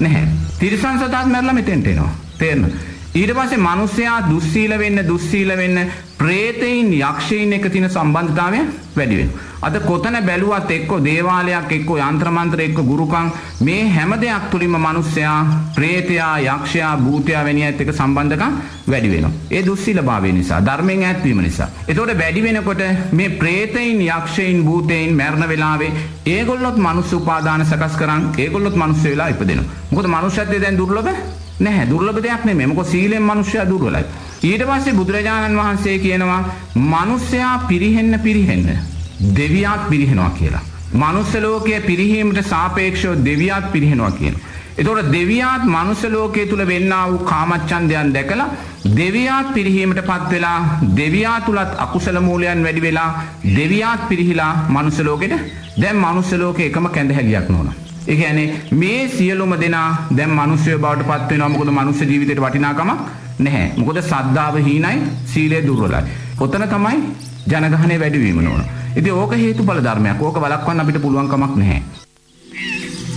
නැහැ. තිරිසන් සතාත් මැරලා මෙතෙන්ට එනවා. තේරෙනවද? ඊට පස්සේ මිනිස්සයා දුස්සීල වෙන්න දුස්සීල වෙන්න ප්‍රේතයින් යක්ෂයින් එක තියෙන සම්බන්ධතාවය වැඩි වෙනවා. අද කොතන බැලුවත් එක්ක දේවාලයක් එක්ක යంత్ర මන්ත්‍ර එක්ක ගුරුකම් මේ හැම දෙයක් තුලින්ම මිනිස්සයා ප්‍රේතයා යක්ෂයා භූතයා වැනි අයත් එක්ක සම්බන්ධකම් වැඩි වෙනවා. ඒ දුස්සීලභාවය නිසා ධර්මයෙන් ඈත් වීම නිසා. එතකොට වැඩි වෙනකොට මේ ප්‍රේතයින් යක්ෂයින් භූතයින් මරණ වෙලාවේ ඒගොල්ලොත් මනුස්ස උපාදාන සකස් කරන් ඒගොල්ලොත් මනුස්ස වෙලා ඉපදෙනවා. මොකද මනුෂ්‍යත්වයේ දැන් දුර්ලභ නැහැ. දුර්ලභ දෙයක් නෙමෙයි. මොකද සීලෙන් මනුෂ්‍යයා දුර්වලයි. ඊට පස්සේ බුදුරජාණන් වහන්සේ කියනවා මිනිස්සයා පිරිහෙන්න පිරිහෙන්න දෙවියාත් පිරිහෙනවා කියලා. මනුස්ස ලෝකයේ පිරිහීමට සාපේක්ෂව දෙවියාත් පිරිහෙනවා කියන. එතකොට දෙවියාත් මනුස්ස ලෝකයේ තුල වෙන්නා වූ කාමච්ඡන්දයන් දැකලා දෙවියාත් පිරිහීමට පත් වෙලා දෙවියා තුලත් අකුසල මූලයන් වැඩි වෙලා දෙවියාත් පිරිහිලා මනුස්ස ලෝකෙට දැන් මනුස්ස ලෝකේ එකම කැඳහැලියක් නෝනා. ඒ කියන්නේ මේ සියලුම දෙනා දැන් මිනිස්සු බවට පත් වෙනවා මොකද මනුස්ස ජීවිතේට වටිනාකමක් නැහැ. මොකද සද්ධාව හීනයි සීලය දුර්වලයි. ඔතන තමයි ජනගහනය වැඩි වීම නෝන. ඉතින් ඕක හේතුඵල ධර්මයක්. ඕක වළක්වන්න අපිට පුළුවන් කමක් නැහැ.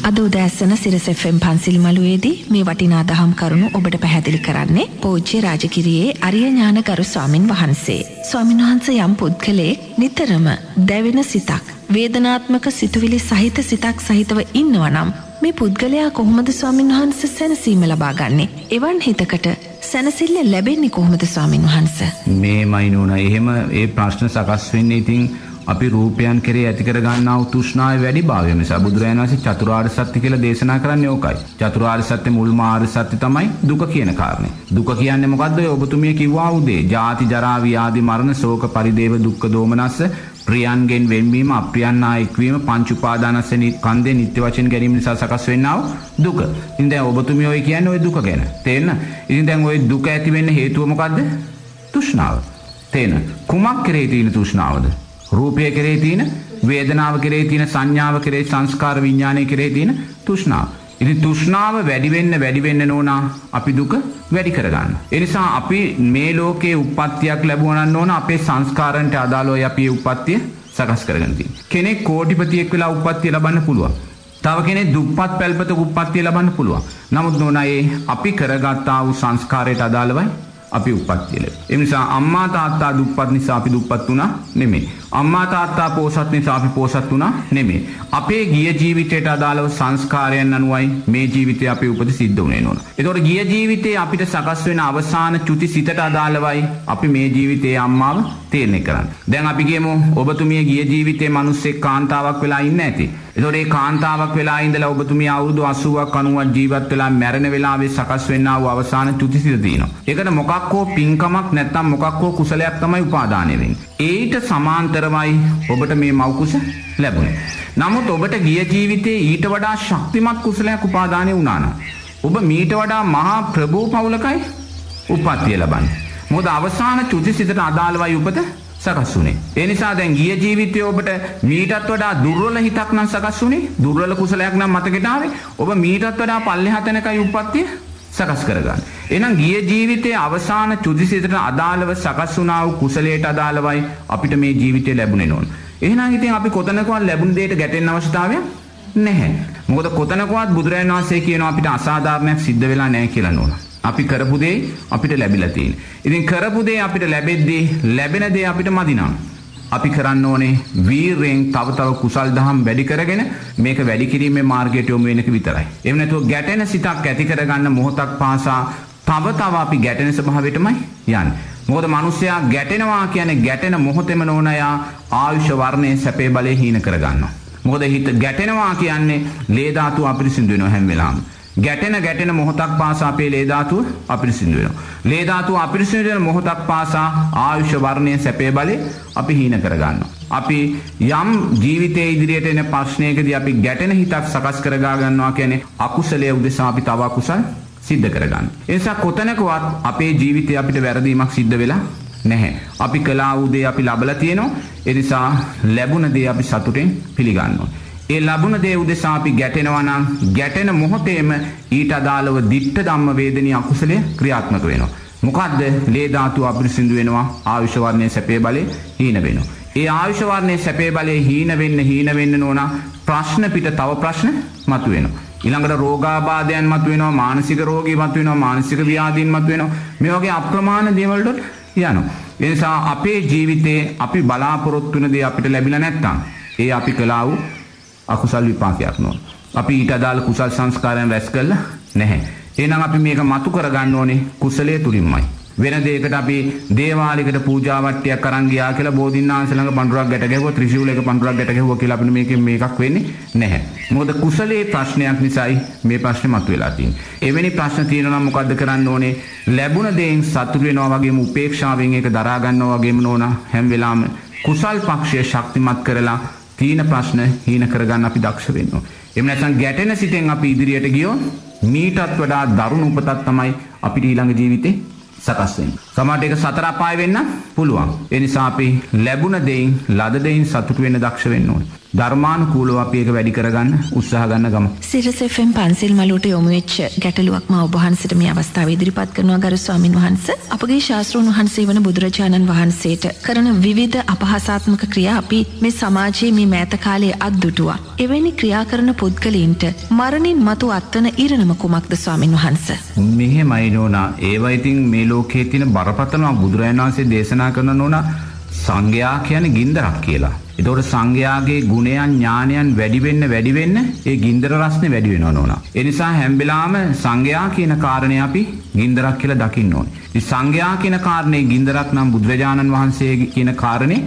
අද උදෑසන සිරස FM පන්සිල් මළුවේදී මේ වටිනා දහම් කරුණු ඔබට පැහැදිලි කරන්නේ පූජ්‍ය රාජකිරියේ අරිය ඥාන ගරු ස්වාමින් වහන්සේ. ස්වාමින් වහන්සේ යම් පුද්ගලයෙක් නිතරම දැවෙන සිතක් වේදනාත්මක සිතුවිලි සහිත සිතක් සහිතව ඉන්නවා නම් මේ පුද්ගලයා කොහොමද ස්වාමින් වහන්සේ සැනසීම ලබා ගන්නේ? එවන් හිතකට සැනසෙල්ල ලැබෙන්නේ කොහොමද ස්වාමින් වහන්සේ? මේ මයිනුන එහෙම ඒ ප්‍රශ්න සකස් වෙන්නේ ඉතින් අපි රූපයන් කෙරේ ඇති කර ගන්නා වූ තෘෂ්ණාවේ වැඩිභාවය නිසා බුදුරජාණන් වහන්සේ චතුරාර්ය සත්‍ය කියලා දේශනා කරන්නේ ඕකයි. චතුරාර්ය සත්‍ය මුල්ම ආර්ය සත්‍ය තමයි දුක කියන කාරණේ. දුක කියන්නේ මොකද්ද? ඔය ඔබතුමිය කිව්වා උදේ. ජාති ජරා ව්‍යාධි මරණ ශෝක පරිදේව දුක්ඛ දෝමනස්ස ප්‍රියන්ගෙන් වෙන්වීම අප්‍රියන් ආ එක්වීම පංච උපාදානස්සේ කන්දේ නිත්‍ය වශයෙන් ගැනීම නිසා සකස් වෙන්නා වූ දුක. ඉතින් දැන් ඔබතුමිය ඔය කියන්නේ ඔය දුක ගැන. තේරෙන? ඉතින් දැන් ඔය දුක ඇති වෙන්න හේතුව මොකද්ද? තෘෂ්ණාව. තේන. කුමක් කෙරේ තියෙන තෘෂ්ණාවද? රූපය කෙරේ තියෙන වේදනාව කෙරේ තියෙන සංඥාව කෙරේ සංස්කාර විඥානය කෙරේ තියෙන තෘෂ්ණාව. ඉතින් තෘෂ්ණාව වැඩි වෙන්න වැඩි වෙන්න නෝනා අපි දුක වැඩි කරගන්න. ඒ නිසා අපි මේ ලෝකේ උප්පත්තියක් ලැබුවා නම් ඕන අපේ සංස්කාරන්ට අදාළව අපි උප්පත්තිය සකස් කරගෙන තියෙනවා. කෙනෙක් කෝටිපතියෙක් වෙලා උප්පත්තිය ලබන්න පුළුවන්. තව කෙනෙක් දුප්පත් පැල්පතක උප්පත්තිය ලබන්න පුළුවන්. නමුත් නෝනා ඒ අපි කරගත්තා වූ සංස්කාරයට අදාළවයි අපි උප්පත්තිය ලැබෙන්නේ. ඒ නිසා අම්මා තාත්තා දුප්පත් නිසා අපි දුප්පත් වුණා නෙමෙයි. අම්මා තාත්තා පෝසත් නිසා අපි පෝසත් වුණා නෙමෙයි. අපේ ගිය ජීවිතයට අදාළව සංස්කාරයන් අනුවයි මේ ජීවිතේ අපේ උපත සිද්ධ වුණේ නෝන. ඒතකොට ගිය ජීවිතේ අපිට සකස් වෙන අවසාන චුති සිතට අදාළවයි අපි මේ ජීවිතේ අම්මාව තීරණය කරන්නේ. දැන් අපි කියමු ඔබතුමිය ගිය ජීවිතේ මිනිස්සෙක් කාන්තාවක් වෙලා ඉන්න ඇති. එතකොට ඒ කාන්තාවක් වෙලා ඉඳලා ඔබතුමිය අවුරුදු 80ක් 90ක් ජීවත් වෙලා මැරෙන වෙලාවේ සකස් වෙන්නා වූ අවසාන චුතිසිත තියෙනවා. ඒකට මොකක් හෝ පින්කමක් නැත්නම් මොකක් හෝ කුසලයක් තමයි උපාදානය වෙන්නේ. ඊට සමාන්තරමයි ඔබට මේ මව්කුස ලැබුණේ. නමුත් ඔබට ගිය ජීවිතේ ඊට වඩා ශක්තිමත් කුසලයක් උපාදානය වුණා නම් ඔබ මීට වඩා මහා ප්‍රභූ පවුලකයි උපත්තිය ලබන්නේ. මොකද අවසාන චුතිසිතට අදාළවයි උපත සකස් වුනේ. ඒ නිසා දැන් ගිය ජීවිතයේ ඔබට මීටත් වඩා දුර්වල හිතක් නම් සකස් වුනේ. දුර්වල කුසලයක් නම් මතකෙට ආවේ. ඔබ මීටත් වඩා පල්ලෙහා තැනකයි උප්පත්තිය සකස් කරගන්න. එහෙනම් ගිය ජීවිතයේ අවසාන චුදිසිතට අදාළව සකස් වුණා වූ කුසලයට අදාළවයි අපිට මේ ජීවිතය ලැබුණේ නෝන. එහෙනම් ඉතින් අපි කොතනකවත් ලැබුණ දෙයට ගැටෙන්න අවශ්‍යතාවයක් නැහැ. මොකද කොතනකවත් බුදුරජාණන් වහන්සේ කියනවා අපිට අසාධාරණයක් සිද්ධ වෙලා නැහැ කියලා නෝනා. අපි කරපු දේ අපිට ලැබිලා තියෙන්නේ. ඉතින් කරපු දේ අපිට ලැබෙද්දී ලැබෙන දේ අපිට මදි නම් අපි කරන්න ඕනේ වීරයෙන් තව තව කුසල් දහම් වැඩි කරගෙන මේක වැඩි කිරීමේ මාර්ගයට යොමු වෙන එක විතරයි. එහෙම නැතුව ගැටෙන සිතක් ඇති කරගන්න මොහොතක් පාසා තව තව අපි ගැටෙන ස්වභාවයටමයි යන්නේ. මොකද මිනිස්සයා ගැටෙනවා කියන්නේ ගැටෙන මොහොතේම නෝනයා ආයුෂ වර්ණයේ සැපේ බලේ හීන කරගන්නවා. මොකද හිත ගැටෙනවා කියන්නේ ලේ ධාතුව අපිරිසිදු වෙනවා හැම වෙලාවෙම. ගැටෙන ගැටෙන මොහොතක් පාසා අපේ ලේ ධාතුව අපිරිසිදු වෙනවා. ලේ ධාතුව අපිරිසිදු වෙන මොහොතක් පාසා ආයුෂ වර්ණය සැපේ බලේ අපි හීන කරගන්නවා. අපි යම් ජීවිතයේ ඉදිරියට එන ප්‍රශ්නයකදී අපි ගැටෙන හිතක් සකස් කරගා ගන්නවා කියන්නේ අකුසලයේ උදෙසා අපි තව අකුසල් සිද්ධ කරගන්න. ඒ නිසා කොතැනකවත් අපේ ජීවිතේ අපිට වැරදීමක් සිද්ධ වෙලා නැහැ. අපි කළා වූ දේ අපි ලබලා තියෙනවා. ඒ නිසා ලැබුණ දේ අපි සතුටෙන් පිළිගන්නවා. ඒ ලැබුණ දේ උදෙසා අපි ගැටෙනවා නම් ගැටෙන මොහොතේම ඊට අදාළව දිට්ඨ ධම්ම වේදනී අකුසලයේ ක්‍රියාත්මක වෙනවා. මොකද්ද? ලේ ධාතුව අපිරිසිදු වෙනවා. ආයුෂ වර්ණයේ සැපේ බලේ හීන වෙනවා. ඒ ආයුෂ වර්ණයේ සැපේ බලේ හීන වෙන්න හීන වෙන්න නෝන ප්‍රශ්න පිට තව ප්‍රශ්න මතුවෙනවා. ඊළඟට රෝගාබාධයන් මතුවෙනවා, මානසික රෝගී මතුවෙනවා, මානසික ව්‍යාධීන් මතුවෙනවා. මේ වගේ අප්‍රමාණ දේවල් වලට යනවා. ඒ නිසා අපේ ජීවිතේ අපි බලාපොරොත්තු වෙන දේ අපිට ලැබිලා නැත්නම් ඒ අපි කළා වූ අකුසල් විපාකයක් නොවන. අපි ඊට අදාළ කුසල් සංස්කාරයන් රැස් කළා නැහැ. එහෙනම් අපි මේක මතු කරගන්න ඕනේ කුසලයේ තුලින්මයි. වෙන දෙයකට අපි දේවාලයකට පූජා වට්ටියක් අරන් ගියා කියලා බෝධින්නාංශ ළඟ පඳුරක් ගැට ගැහුවා ත්‍රිශූලයක පඳුරක් ගැට ගැහුවා කියලා අපිට මේකෙන් මේකක් වෙන්නේ නැහැ. මොකද කුසලයේ ප්‍රශ්නයක් නිසායි මේ ප්‍රශ්නේ මතුවලා තියෙන්නේ. එවැනි ප්‍රශ්න තියෙනවා නම් මොකද්ද කරන්න ඕනේ? ලැබුණ දේෙන් සතුටු වෙනවා වගේම උපේක්ෂාවෙන් ඒක දරා ගන්නවා වගේම නෝනා හැම වෙලාවෙම කුසල් පක්ෂය ශක්තිමත් කරලා තීන ප්‍රශ්න හීන කරගන්න අපි දක්ෂ වෙන්න ඕනේ. එහෙම නැත්නම් ගැටෙන සිතෙන් අපි ඉදිරියට ගියොත් මීටත් වඩා දරුණු උපතක් තමයි අපිට ඊළඟ ජීවිතේ සකස් වෙන්නේ. සමහරට ඒක සතර අපාය වෙන්න පුළුවන්. ඒ නිසා අපි ලැබුණ දෙයින් ලද දෙයින් සතුටු වෙන්න දක්ෂ වෙන්න ඕනේ. ධර්මානුකූලව අපි ඒක වැඩි කරගන්න උත්සාහ ගන්න ගම. සිරස FM පන්සිල් මලුට යොමු වෙච්ච ගැටලුවක් මා ඔබ වහන්සේට මේ අවස්ථාවේ ඉදිරිපත් කරනවා ගරු ස්වාමින් වහන්සේ. අපගේ ශාස්ත්‍රෝන් වහන්සේ වන බුදුරජාණන් වහන්සේට කරන විවිධ අපහාසාත්මක ක්‍රියා අපි මේ සමාජයේ මේ මෑත කාලයේ අත්දුටුවා. එවැනි ක්‍රියා කරන පුද්ගලයින්ට මරණින් මතු අත්වන ඉරණම කුමක්ද ස්වාමින් වහන්සේ? මෙහෙමයි නෝනා. ඒවා ඉතින් මේ ලෝකයේ තියෙන බරපතල බුදුරජාණන් වහන්සේ දේශනා කරන නෝනා සංඝයා කියන්නේ ගින්දරක් කියලා. එතකොට සංඝයාගේ ගුණයන් ඥානයන් වැඩි වෙන්න වැඩි වෙන්න ඒ ගින්දර රස්නේ වැඩි වෙනව නෝනා. ඒ නිසා හැම වෙලාවෙම සංඝයා කියන කාරණේ අපි ගින්දරක් කියලා දකින්න ඕනේ. ඉතින් සංඝයා කියන කාරණේ ගින්දරක් නම් බුදුරජාණන් වහන්සේ කියන කාරණේ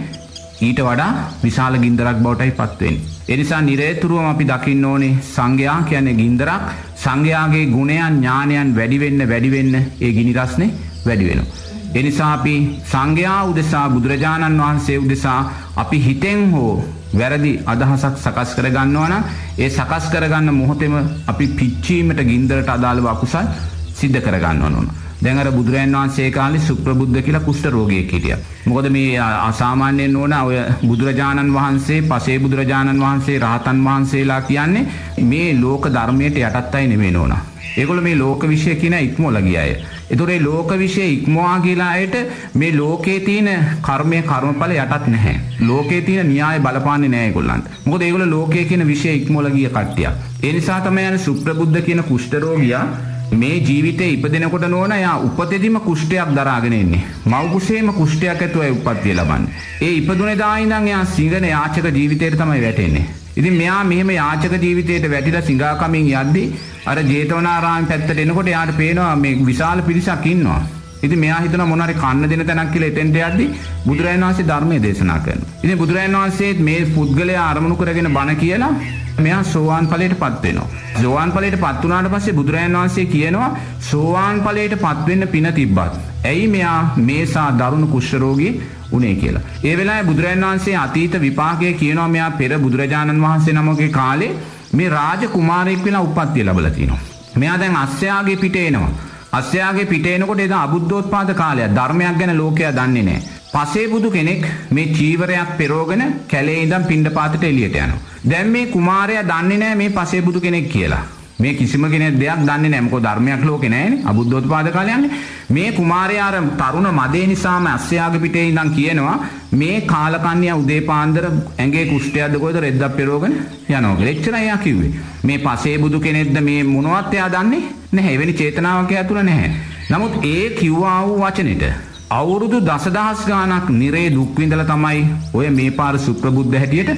ඊට වඩා විශාල ගින්දරක් බවටයි පත් වෙන්නේ. ඒ නිසා නිරේතුරුවම අපි දකින්න ඕනේ සංඝයා කියන්නේ ගින්දරක් සංඝයාගේ ගුණයන් ඥානයන් වැඩි වෙන්න වැඩි වෙන්න ඒ ගිනි රස්නේ වැඩි වෙනවා. එනිසා අපි සංඝයා උදෙසා බුදුරජාණන් වහන්සේ උදෙසා අපි හිතෙන් හෝ වැරදි අදහසක් සකස් කරගන්නවා නම් ඒ සකස් කරගන්න මොහොතේම අපි පිච්චීමට ගින්දරට අදාළව අකුසල් සිද්ධ කරගන්න ඕන. දැන් අර බුදුරයන් වහන්සේ කාලේ සුප්‍රබුද්ධ කියලා කුෂ්ඨ රෝගියෙක් හිටියා. මොකද මේ අසාමාන්‍යයෙන් ඕන ඔය බුදුරජාණන් වහන්සේ, පසේ බුදුරජාණන් වහන්සේ, රහතන් වහන්සේලා කියන්නේ මේ ලෝක ධර්මයට යටත් අය නෙමෙයි නෝනා. ඒගොල්ලෝ මේ ලෝක විශ්ය කියන ඉක්මවල ගිය අය. එතකොට මේ ලෝක විශ්ය ඉක්මවා ගිලා අයට මේ ලෝකේ තියෙන කර්මය කර්මඵල යටත් නැහැ. ලෝකේ තියෙන න්‍යාය බලපාන්නේ නැහැ ඒගොල්ලන්ට. මොකද ඒගොල්ලෝ ලෝකයේ කියන විශ්ය ඉක්මවල ගිය කට්ටියක්. ඒ නිසා තමයි යන සුප්‍රබුද්ධ කියන කුෂ්ඨ රෝගියා මේ ජීවිතේ ඉපදෙනකොට නෝන යා උපතෙදිම කුෂ්ඨයක් දරාගෙන ඉන්නේ. මව් කුසේම කුෂ්ඨයක් ඇතුව උපත්තිය ලබන්නේ. ඒ ඉපදුනේ දා ඉඳන් යා සිංගන යාචක ජීවිතයට තමයි වැටෙන්නේ. ඉතින් මෙයා මෙහෙම යාචක ජීවිතයට වැටිලා සිඟා කමින් යද්දී අර ජේතවනාරාම පැත්තට එනකොට යාට පේනවා මේ විශාල පිරිසක් ඉන්නවා. ඉතින් මෙයා හිතන මොනවාරි කන්න දෙන තැනක් කියලා එතෙන්ට යද්දී බුදුරජාණන් වහන්සේ ධර්මයේ දේශනා කරනවා. ඉතින් බුදුරජාණන් වහන්සේ මේ පුද්ගලයා අරමුණු කරගෙන බණ කියලා මෙයා සෝවාන් ඵලයටපත් වෙනවා. සෝවාන් ඵලයටපත් වුණාට පස්සේ බුදුරජාණන් වහන්සේ කියනවා සෝවාන් ඵලයටපත් වෙන්න පින තිබ්බත්. ඇයි මෙයා මේසා දරුණු කුෂ්ඨ රෝගී උනේ කියලා. ඒ වෙලාවේ බුදුරජාණන් වහන්සේ අතීත විපාකයේ කියනවා මෙයා පෙර බුදුරජාණන් වහන්සේ නමකගේ කාලේ මේ රාජ කුමාරයෙක් වෙලා උප්පත්තිය ලැබලා තිනවා. මෙයා දැන් අස්සයාගේ පිටේ එනවා. අස්සයාගේ පිටේ එනකොට එදා අබුද්ධෝත්පාද කාලයක්. ධර්මයක් ගැන ලෝකයා දන්නේ නැහැ. පසේ බුදු කෙනෙක් මේ චීවරයක් පෙරෝගෙන කැලේ ඉඳන් පිණ්ඩපාතට එළියට යනවා. දැන් මේ කුමාරයා දන්නේ නැහැ මේ පසේ බුදු කෙනෙක් කියලා. මේ කිසිම කෙනෙක් දෙයක් දන්නේ නැහැ. මොකද ධර්මයක් ලෝකේ නැහැනේ. අබුද්ධෝත්පාද කාලේ යන්නේ. මේ කුමාරයා අර තරුණ මදේ නිසාම අස්සයාගේ පිටේ ඉඳන් කියනවා මේ කාලකන්‍යා උදේ පාන්දර ඇඟේ කුෂ්ඨයක්ද කොහෙද රෙද්දක් පෙරෝගෙන යනවා කියලා. එච්චරයි එයා කිව්වේ. මේ පසේ බුදු කෙනෙක්ද මේ මොනවත් එයා දන්නේ නැහැ. එවැනි චේතනාවක් එයා තුල නැහැ. නමුත් ඒ කිව්වා වූ වචනෙට අවුරුදු දසදහස් ගාණක් නිරේ දුක් විඳලා තමයි ඔය මේ පාර සුප්‍රබුද්ධ හැටියට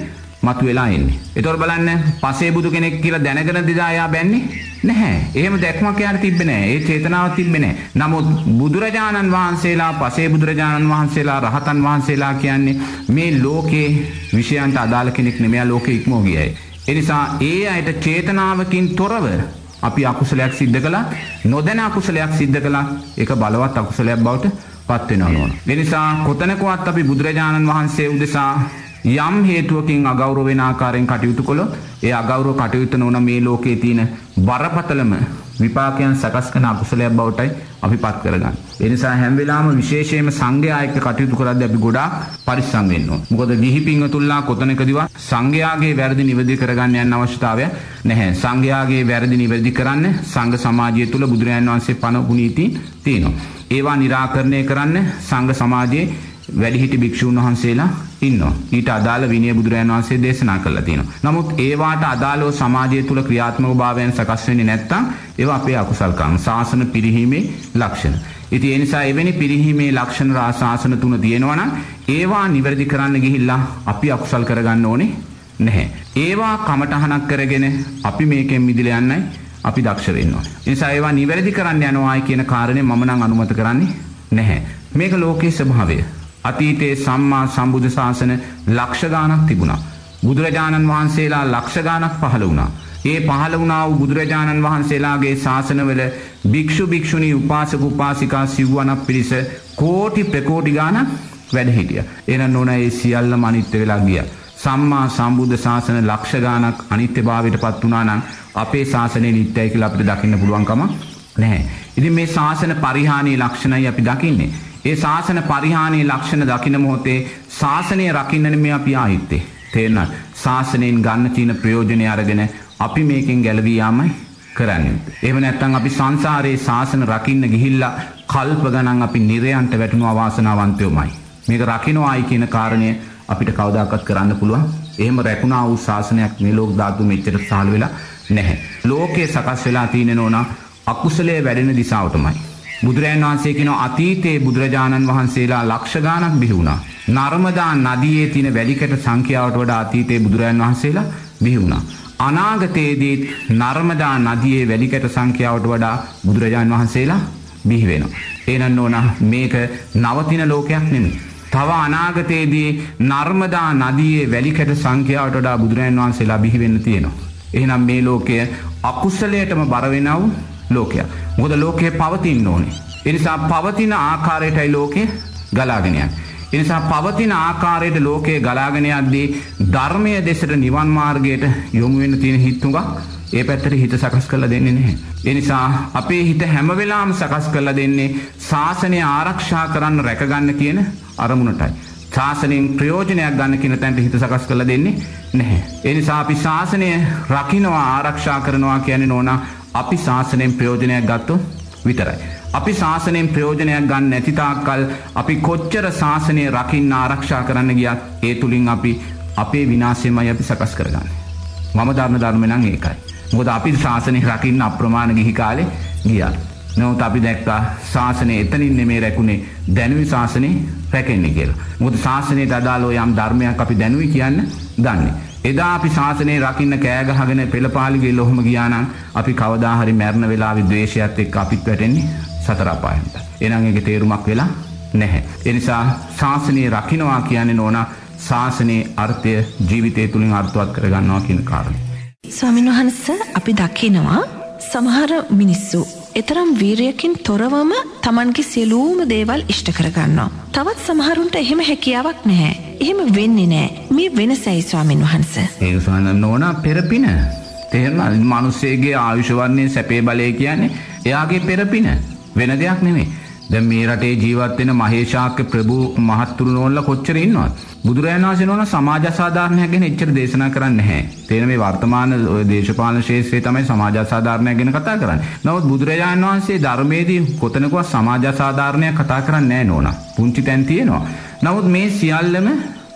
මතු වෙලා එන්නේ. ඒතොර බලන්න පසේ බුදු කෙනෙක් කියලා දැනගෙන දිදා එයා බැන්නේ නැහැ. එහෙම දැක්මක් එයාට තිබ්බේ නැහැ. ඒ චේතනාවක් තිබ්බේ නැහැ. නමුත් බුදුරජාණන් වහන්සේලා පසේ බුදුරජාණන් වහන්සේලා රහතන් වහන්සේලා කියන්නේ මේ ලෝකේ විෂයන්ට අදාළ කෙනෙක් නෙමෙයි ලෝකෙ ඉක්මෝ ගියයි. ඒ නිසා ඒ අයට චේතනාවකින් තොරව අපි අකුසලයක් සිද්ධ කළා නොදැන අකුසලයක් සිද්ධ කළා ඒක බලවත් අකුසලයක් බවට පත් වෙනවා නෝන. ඒ නිසා කොතනකවත් අපි බුදුරජාණන් වහන්සේ උදෙසා යම් හේතුවකින් අගෞරව වෙන ආකාරයෙන් කටයුතු කළොත් ඒ අගෞරව කටයුතු නොවන මේ ලෝකයේ තියෙන බරපතලම විපාකයන් සකස් කරන අකුසලයක් බවටයි අපි පත් කරගන්න. ඒ නිසා හැම වෙලාවෙම විශේෂයෙන්ම සංඝයා එක්ක කටයුතු කරද්දී අපි ගොඩාක් පරිස්සම් වෙන්න ඕන. මොකද ගිහි පින්වතුන්ලා කොතනකදීවත් සංඝයාගේ වැරදි නිවැරදි කරගන්න යන්න අවශ්‍යතාවය නැහැ. සංඝයාගේ වැරදි නිවැරදි කරන්න සංඝ සමාජය තුළ බුදුරජාණන් වහන්සේ පනපු නීති තියෙනවා. ඒවා निराකරණය කරන්න සංඝ සමාජයේ වැඩිහිටි භික්ෂූන් වහන්සේලා ඉන්නවා. ඊට අදාළ විනය බුදුරජාණන් වහන්සේ දේශනා කළා තියෙනවා. නමුත් ඒවාට අදාළව සමාජය තුල ක්‍රියාත්මක භාවයන් සකස් වෙන්නේ නැත්නම් ඒවා අපේ අකුසල් කර්ම, සාසන පිරිහීමේ ලක්ෂණ. ඉතින් ඒ නිසා එවැනි පිරිහීමේ ලක්ෂණ රාසාසන තුන තියෙනවා නම් ඒවා නිවැරදි කරන්න ගිහිල්ලා අපි අකුසල් කරගන්න ඕනේ නැහැ. ඒවා කමටහනක් කරගෙන අපි මේකෙන් මිදලා යන්නයි අපි දක්ෂ වෙන්න ඕනේ. ඒ නිසා ඒවා නිවැරදි කරන්න යනවායි කියන කාරණේ මම නම් අනුමත කරන්නේ නැහැ. මේක ලෝකයේ ස්වභාවය. අතීතයේ සම්මා සම්බුදු ශාසන ලක්ෂ ගාණක් තිබුණා. බුදුරජාණන් වහන්සේලා ලක්ෂ ගාණක් පහළ වුණා. ඒ පහළ වුණා වූ බුදුරජාණන් වහන්සේලාගේ ශාසනවල භික්ෂු භික්ෂුණී උපාසක උපාසිකා සිව්වනක් පිරිස කෝටි ප්‍රකෝටි ගාණක් වැඩ හිටිය. එන නොන ඒ සියල්ලම අනිත්‍ය වෙලා ගියා. සම්මා සම්බුද්ධ ශාසන ලක්ෂ ගානක් අනිත්‍යභාවයට පත් වුණා නම් අපේ ශාසනය නිත්‍යයි කියලා අපිට දකින්න පුළුවන්කම නැහැ. ඉතින් මේ ශාසන පරිහානියේ ලක්ෂණයි අපි දකින්නේ. ඒ ශාසන පරිහානියේ ලක්ෂණ දකින මොහොතේ ශාසනය රකින්නනේ මේ අපි ආයිත්තේ. තේරෙනවද? ශාසනයෙන් ගන්න තියෙන ප්‍රයෝජනය අරගෙන අපි මේකෙන් ගැලවී යාමයි කරන්නේ. එහෙම නැත්නම් අපි සංසාරයේ ශාසන රකින්න ගිහිල්ලා කල්ප ගණන් අපි නිරයන්ට වැටුණු අවාසනාවන්තයෝමයි. මේක රකින්නවායි කියන කාරණය අපිට කවදාකවත් කරන්න පුළුවන්. එහෙම රැකුණා වූ ශාසනයක් මේ ලෝක ධාතු මෙච්චර සාල වෙලා නැහැ. ලෝකේ සකස් වෙලා තියෙන නෝනා අකුසලයේ වැඩෙන දිශාවටමයි. බුදුරජාණන් වහන්සේ කියන අතීතයේ බුදුරජාණන් වහන්සේලා ලක්ෂ ගාණක් බිහි වුණා. නර්මදා නදියේ තියෙන වැලිකඩ සංඛ්‍යාවට වඩා අතීතයේ බුදුරජාණන් වහන්සේලා බිහි වුණා. අනාගතයේදීත් නර්මදා නදියේ වැලිකඩ සංඛ්‍යාවට වඩා බුදුරජාණන් වහන්සේලා බිහි වෙනවා. එහෙනම් ඕන මේක නවතින ලෝකයක් නෙමෙයි. තව අනාගතයේදී නර්මදා නදියේ වැලිකඩ සංඛ්‍යාවට වඩා බුදුරජාණන් වහන්සේලා බිහි වෙන්න තියෙනවා. එහෙනම් මේ ලෝකය අකුසලයටම බර වෙනව ලෝකයක්. මොකද ලෝකය පවතින්න ඕනේ. ඒ නිසා පවතින ආකාරයටයි ලෝකය ගලාගෙන යන්නේ. ඒ නිසා පවතින ආකාරයට ලෝකයේ ගලාගෙන යද්දී ධර්මය දෙසට නිවන් මාර්ගයට යොමු වෙන්න තියෙන හිත් තුඟක් ඒ පැත්තට හිත සකස් කරලා දෙන්නේ නැහැ. ඒ නිසා අපේ හිත හැම වෙලාවෙම සකස් කරලා දෙන්නේ ශාසනය ආරක්ෂා කරන්න රැකගන්න කියන අරමුණටයි. ශාසනයෙන් ප්‍රයෝජනයක් ගන්න කියන තැනට හිත සකස් කරලා දෙන්නේ නැහැ. ඒ නිසා අපි ශාසනය රකින්නවා ආරක්ෂා කරනවා කියන්නේ නෝනා අපි ශාසනයෙන් ප්‍රයෝජනයක් ගත්තොත් විතරයි. අපි ශාසනයෙන් ප්‍රයෝජනයක් ගන්න නැති තාක්කල් අපි කොච්චර ශාසනය රකින්න ආරක්ෂා කරන්න ගියත් ඒ තුලින් අපි අපේ විනාශයමයි අපි සකස් කරගන්නේ. මම දන්න ධර්ම නම් ඒකයි. මොකද අපි ශාසනය රකින්න අප්‍රමාණ ගිහි කාලේ ගියා. නමුත් අපි දැක්කා ශාසනය එතනින් නෙමේ රැකුනේ දැනුයි ශාසනය රැකෙන්නේ කියලා. මොකද ශාසනයට අදාළව යම් ධර්මයක් අපි දැනුයි කියන්න දන්නේ. එදා අපි ශාසනය රකින්න කෑ ගහගෙන පෙළපාලි ගිහලා ඔහොම ගියා නම් අපි කවදා හරි මැරෙන වෙලාවේ ද්වේෂයත් එක්ක අපිත් වැටෙන්නේ සතර අපායන්ට. එහෙනම් ඒකේ තේරුමක් වෙලා නැහැ. ඒ නිසා ශාසනය රකින්නවා කියන්නේ නෝනා ශාසනයේ අර්ථය ජීවිතය තුලින් අර්ථවත් කරගන්නවා කියන කාරණේ. ස්වාමීන් වහන්ස අපි දකිනවා සමහර මිනිස්සු එතරම් වීරයකින් තොරවම තමන්ගේ සියලූම දේවල් ඉෂ්ට කරගන්නවා. තවත් සමහරුන්ට එහෙම හැකියාවක් නැහැ. එහෙම වෙන්නේ නෑ. මේ වෙනසයි ස්වාමින් වහන්ස. ඒක සානන්න ඕන පෙරපින. තේරෙනවද? මිනිස්සෙගේ ආයුෂ වර්ණයේ සැපේ බලය කියන්නේ එයාගේ පෙරපින. වෙන දෙයක් නෙමෙයි. දැන් මේ රටේ ජීවත් වෙන මහේශාක්‍ය ප්‍රභු මහත්තුරු නෝල්ලා කොච්චර ඉන්නවද? බුදුරජාණන් වහන්සේ නෝන සමාජ අසාධාරණයක් ගැන එච්චර දේශනා කරන්නේ නැහැ. තේන මේ වර්තමාන ඔය දේශපාලන ශාස්ත්‍රයේ තමයි සමාජ අසාධාරණයක් ගැන කතා කරන්නේ. නමුත් බුදුරජාණන් වහන්සේ ධර්මයේදී කොතනකවත් සමාජ අසාධාරණයක් කතා කරන්නේ නැහැ නෝනා. පුංචි තැන් තියෙනවා. නමුත් මේ සියල්ලම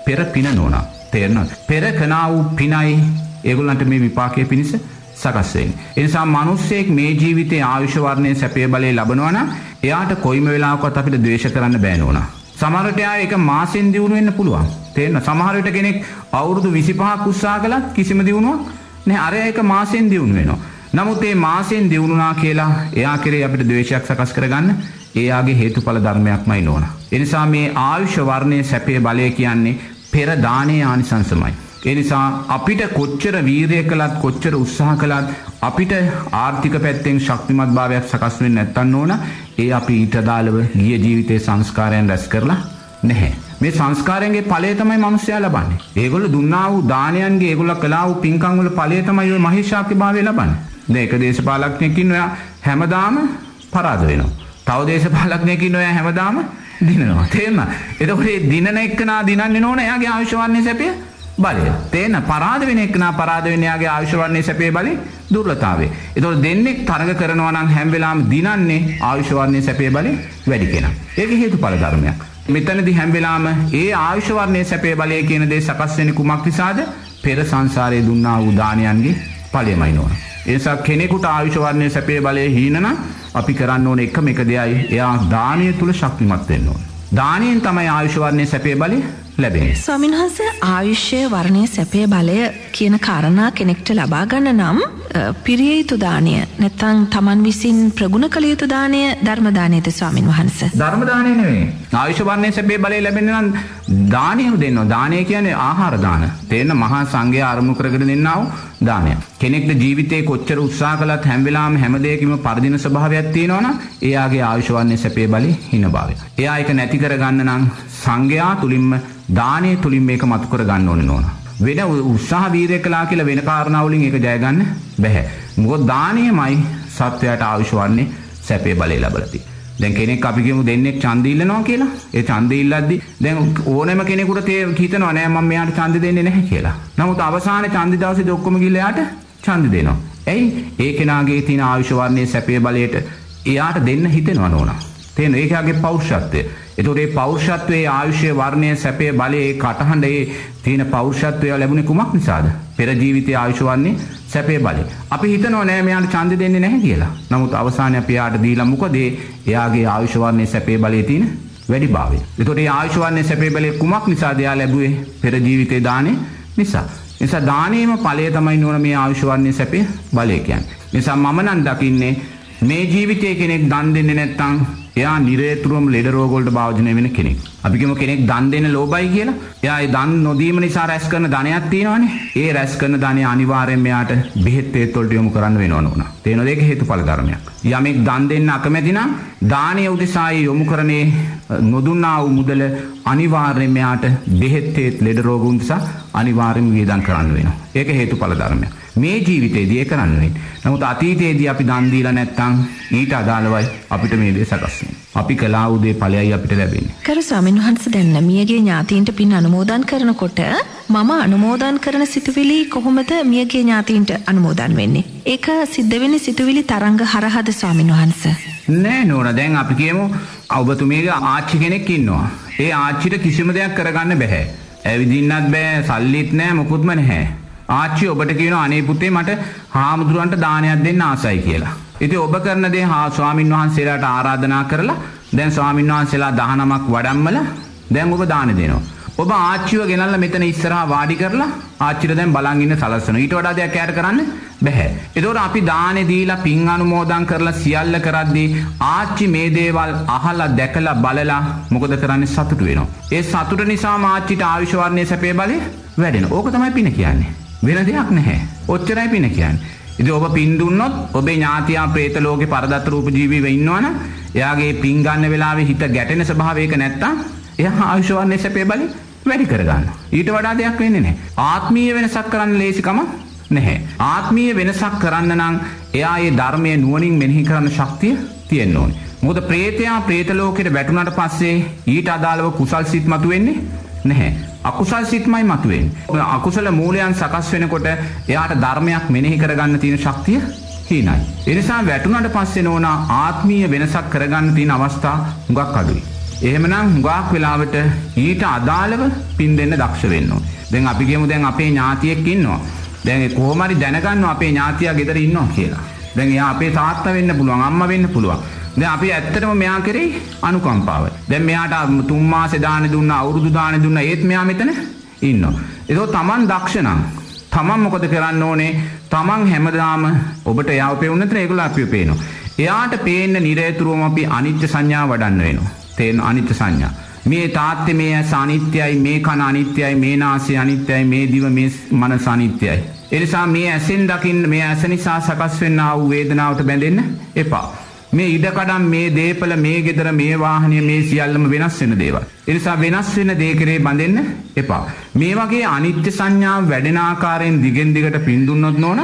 පෙර පින නෝනා. තේරෙනවද? පෙර කනා වූ පිනයි ඒගොල්ලන්ට මේ විපාකයේ පිණිස සකස් වෙන්නේ. ඒ නිසා මිනිස්සෙක් මේ ජීවිතයේ ආයුෂ වර්ණයේ සැපේ බලේ ලබනවා නම් එයාට කොයිම වෙලාවකවත් අපිට ද්වේෂ කරන්න බෑ නෝනා. සමහරට එයා ඒක මාසෙන් දිනු වෙන්න පුළුවන්. තේරෙන සමහර විට කෙනෙක් අවුරුදු 25ක් උත්සාහ කළත් කිසිම දිනුවක් නැහැ. අර ඒක මාසෙන් දිනු වෙනවා. නමුත් මේ මාසෙන් දිනුනා කියලා එයා කෙරේ අපිට ද්වේෂයක් සකස් කරගන්න එයාගේ හේතුඵල ධර්මයක්මයි නෝනා. ඒ නිසා මේ ආයුෂ වර්ණයේ සැපේ බලය කියන්නේ පෙර දානයේ ආනිසංසමයි. ඒ නිසා අපිට කොච්චර වීරය කළත් කොච්චර උත්සාහ කළත් අපිට ආර්ථික පැත්තෙන් ශක්තිමත් භාවයක් සකස් වෙන්නේ නැත්තන් ඕන ඒ අපි ඊට අදාළව ගිය ජීවිතයේ සංස්කාරයන් රැස් කරලා නැහැ. මේ සංස්කාරයන්ගේ ඵලය තමයි මිනිස්සයා ලබන්නේ. ඒගොල්ලෝ දුන්නා වූ දානයන්ගේ ඒගොල්ලෝ කළා වූ පින්කම් වල ඵලය තමයි ওই මහේශාක්‍ය භාවය ලබන්නේ. දැන් එක දේශපාලඥයෙක් ඉන්නවා හැමදාම පරාද වෙනවා. තව දේශපාලඥයෙක් ඉන්නවා හැමදාම දිනනවා. තේරෙනවද? එතකොට මේ දිනන එක්කනා දිනන්නේ නෝන එයාගේ ආයුෂ වර්ණයේ සැපය බලය. තේන පරාද වෙන එක්කනා පරාද වෙන යාගේ ආයුෂ වර්ණයේ සැපේ බලය දුර්ලභතාවය. ඒතකොට දෙන්නෙක් තරග කරනවා නම් හැම වෙලාවෙම දිනන්නේ ආයුෂ වර්ණයේ සැපේ බලය වැඩි කෙනා. ඒක හේතුඵල ධර්මයක්. මෙතනදී හැම වෙලාවෙම ඒ ආයුෂ වර්ණයේ සැපේ බලය කියන දේ සකස් වෙන්නේ කුමක් නිසාද? පෙර සංසාරයේ දුන්නා වූ දානයන්ගේ ඵලයමයි නෝන. ඒ නිසා කෙනෙකුට ආයුෂ වර්ණයේ සැපේ බලය හීන නම් අපි කරන්න ඕන එකම එක දෙයයි එයා දානීය තුල ශක්තිමත් වෙන්න ඕන. දානයෙන් තමයි ආයුෂ වර්ණයේ සැපේ බලය ලැබෙන්නේ. ස්වාමින්වහන්ස ආයුෂ්‍ය වර්ණය සැපේ බලය කියන කාරණා කෙනෙක්ට ලබා ගන්න නම් පිරිය යුතු දානය නැත්නම් Taman විසින් ප්‍රගුණ කළ යුතු දානය ධර්ම දානයද ස්වාමින් වහන්සේ. ධර්ම දානය නෙවෙයි. ආයුෂ වර්ණයේ සැපේ බලය ලැබෙන්නේ නම් දානය දෙන්නවා. දානය කියන්නේ ආහාර දාන. තේන්න මහා සංඝයා අරමුණු කරගෙන දෙන්නා වූ දානයක්. කෙනෙක්ට ජීවිතේ කොච්චර උත්සාහ කළත් හැම වෙලාවෙම හැම දෙයකම පරදින ස්වභාවයක් තියෙනවනම් එයාගේ ආයුෂ වන්නේ සැපේ බලි හිනභාවය. එයා ඒක නැති කරගන්න නම් සංඝයා තුලින්ම දානයේ තුලින් මේක මතු කර ගන්න ඕනේ නෝනා. වෙන උත්සාහ වීරය කළා කියලා වෙන කාරණාවලින් ඒක ජය ගන්න බැහැ. මොකද දානයමයි සත්වයාට ආයුෂ වන්නේ සැපේ බලය ලැබලා තියෙන්නේ. දැන් කෙනෙක් අපි කියමු දෙන්නෙක් ඡන්ද ඉල්ලනවා කියලා. ඒ ඡන්ද ඉල්ලද්දි දැන් ඕනෑම කෙනෙකුට තේ හිතනවා නෑ මම මෙයාට ඡන්ද දෙන්නේ නැහැ කියලා. නමුත් අවසානයේ ඡන්ද දවසේදී ඔක්කොම ගිහලා එයාට ඡන්ද දෙනවා. එයි ඒ කෙනාගේ තියෙන ආයුෂ වර්ණයේ සැපේ බලයට එයාට දෙන්න හිතෙනවා නෝනා. තේරෙනවද? ඒකගේ පෞරුෂත්වය. එතකොට මේ පෞරුෂත්වයේ ආයුෂයේ වර්ණය සැපේ බලයේ කටහඬ ඒ තියෙන පෞරුෂත්වය ලැබුණේ කුමක් නිසාද? පෙර ජීවිතයේ ආයුෂ වර්ණේ සැපේ බලය. අපි හිතනවා නෑ මෙයාට ඡන්ද දෙන්නේ නැහැ කියලා. නමුත් අවසානයේ අපි යාට දීලා මොකද එයාගේ ආයුෂ වර්ණයේ සැපේ බලයේ තියෙන වැඩිභාවය. එතකොට මේ ආයුෂ වර්ණයේ සැපේ බලයේ කුමක් නිසාද එයා ලැබුවේ? පෙර ජීවිතේ දානේ නිසා. නිසා දානේම ඵලය තමයි නෝන මේ ආයුෂ වර්ණයේ සැපේ බලය කියන්නේ. නිසා මම නම් දකින්නේ මේ ජීවිතයේ කෙනෙක් දන් දෙන්නේ නැත්නම් එයා නිරේතුරුවම ලෙඩ රෝග වලට භාජනය වෙන කෙනෙක්. අපි කියමු කෙනෙක් දන් දෙන්න ලෝභයි කියලා. එයා ඒ දන් නොදීම නිසා රැස් කරන ධනයක් තියෙනවනේ. ඒ රැස් කරන ධනය අනිවාර්යෙන් මෙයාට බෙහෙත් තේත් වලට යොමු කරන්න වෙනව නෝනා. තේනවද ඒක හේතුඵල ධර්මයක්. යමෙක් දන් දෙන්න අකමැති නම් දානීය උදෙසායි යොමු කරන්නේ නොදුන්නා වූ මුදල අනිවාර්යෙන් මෙයාට බෙහෙත් තේත් ලෙඩ රෝග උදෙසා අනිවාර්යෙන් වියදම් කරන්න වෙනවා. ඒක හේතුඵල ධර්මයක්. මේ ජීවිතේදී ඒ කරන්න වෙන්නේ. නමුත් අතීතයේදී අපි දන් දීලා නැත්නම් ඊට අදාළවයි අපිට මේ දේ සකස් වෙන්නේ. අපි කළා වූ දේ ඵලයයි අපිට ලැබෙන්නේ. කරු ස්වාමීන් වහන්සේ දැන් මියගේ ඥාතීන්ට පින් අනුමෝදන් කරනකොට මම අනුමෝදන් කරන සිතුවිලි කොහොමද මියගේ ඥාතීන්ට අනුමෝදන් වෙන්නේ? ඒක සිද්ධ වෙන්නේ සිතුවිලි තරංග හරහාද ස්වාමීන් වහන්සේ? නෑ නෝන දැන් අපි කියමු ඔබතුමියගේ ආච්චි කෙනෙක් ඉන්නවා. ඒ ආච්චිට කිසිම දෙයක් කරගන්න බැහැ. ඇවිදින්නත් බෑ, සල්ලිත් නෑ, මොකුත්ම නැහැ. ආච්චි ඔබට කියනවා අනේ පුතේ මට හාමුදුරුවන්ට දානයක් දෙන්න ආසයි කියලා. ඉතින් ඔබ කරන දේ හා ස්වාමින් වහන්සේලාට ආරාධනා කරලා දැන් ස්වාමින් වහන්සේලා 19ක් වඩම්මලා දැන් ඔබ දාන දෙනවා. ඔබ ආච්චිව ගෙනල්ලා මෙතන ඉස්සරහා වාඩි කරලා ආච්චිට දැන් බලන් ඉන්න සලස්සනවා. ඊට වඩා දෙයක් යාට කරන්න බැහැ. ඒතකොට අපි දානේ දීලා පින් අනුමෝදන් කරලා සියල්ල කරද්දී ආච්චි මේ දේවල් අහලා දැකලා බලලා මොකද කරන්නේ සතුටු වෙනවා. ඒ සතුට නිසාම ආච්චිට ආයුෂ වර්ණයේ සැපේ බලය වැඩෙනවා. ඕක තමයි පින කියන්නේ. වෙන දෙයක් නැහැ. ඔච්චරයි පින කියන්නේ. ඉතින් ඔබ පින් දුන්නොත් ඔබේ ඥාතියා പ്രേත ලෝකේ පරදත්ත රූප ජීවීව ඉන්නවනම් එයාගේ පින් ගන්න වෙලාවේ හිත ගැටෙන ස්වභාවයක නැත්තම් එයා ආයුෂ වර්ණයේ සැපේ බලය වැඩි කරගන්නවා. ඊට වඩා දෙයක් වෙන්නේ නැහැ. ආත්මීය වෙනසක් කරන්න ලේසිකම නැහැ. ආත්මීය වෙනසක් කරන්න නම් එයා ඒ ධර්මයේ නුවණින් මෙනෙහි කරන ශක්තිය තියෙන්න ඕනේ. මොකද ප්‍රේතයා ප්‍රේත ලෝකෙට වැටුණාට පස්සේ ඊට අදාළව කුසල් සිත් මතුවෙන්නේ නැහැ. අකුසල් සිත්මයි මතුවෙන්නේ. අකුසල මූලයන් සකස් වෙනකොට එයාට ධර්මයක් මෙනෙහි කරගන්න තියෙන ශක්තිය හීනයි. ඒ නිසා වැටුණාට පස්සේ නෝනා ආත්මීය වෙනසක් කරගන්න තියෙන අවස්ථා හුඟක් අඩුයි. එහෙමනම් හුඟක් වෙලාවට ඊට අදාළව පින් දෙන්න දක්ෂ වෙන්න ඕනේ. දැන් අපි කියමු දැන් අපේ ඥාතියෙක් ඉන්නවා. දැන් ඒ කොහොම හරි දැනගන්නවා අපේ ඥාතියා ගෙදර ඉන්නවා කියලා. දැන් එයා අපේ තාත්තා වෙන්න පුළුවන්, අම්මා වෙන්න පුළුවන්. දැන් අපි ඇත්තටම මෙයා කරේ අනුකම්පාවයි. දැන් මෙයාට තුන් මාසේ දාන දුන්නා, අවුරුදු දාන දුන්නා. ඒත් මෙයා මෙතන ඉන්නවා. ඒක තමන් දක්ෂ නම් තමන් මොකද කරන්න ඕනේ? තමන් හැමදාම ඔබට යාව පෙවුනතර ඒගොල්ලෝ අපිව පේනවා. එයාට පේන්න නිරේතුරුවම අපි අනිත්‍ය සංඥා වඩන්න වෙනවා. තේන අනිත්‍ය සංඥා. මේ තාත්තේ මේ ඇස අනිත්‍යයි, මේ කන අනිත්‍යයි, මේ නාසය අනිත්‍යයි, මේ දිව මේ මනස අනිත්‍යයි. එනිසා මේ ඇසෙන් දකින්න මේ ඇස නිසා සකස් වෙන්නා වූ වේදනාවට බැඳෙන්න එපා. මේ ඉඩකඩම් මේ දේපල මේ ගෙදර මේ වාහනය මේ සියල්ලම වෙනස් වෙන දේවල්. එනිසා වෙනස් වෙන දේ කරේ බඳෙන්න එපා. මේ වගේ අනිත්‍ය සංඥාව වැඩෙන ආකාරයෙන් දිගෙන් දිගට පින් දුන්නොත් නෝන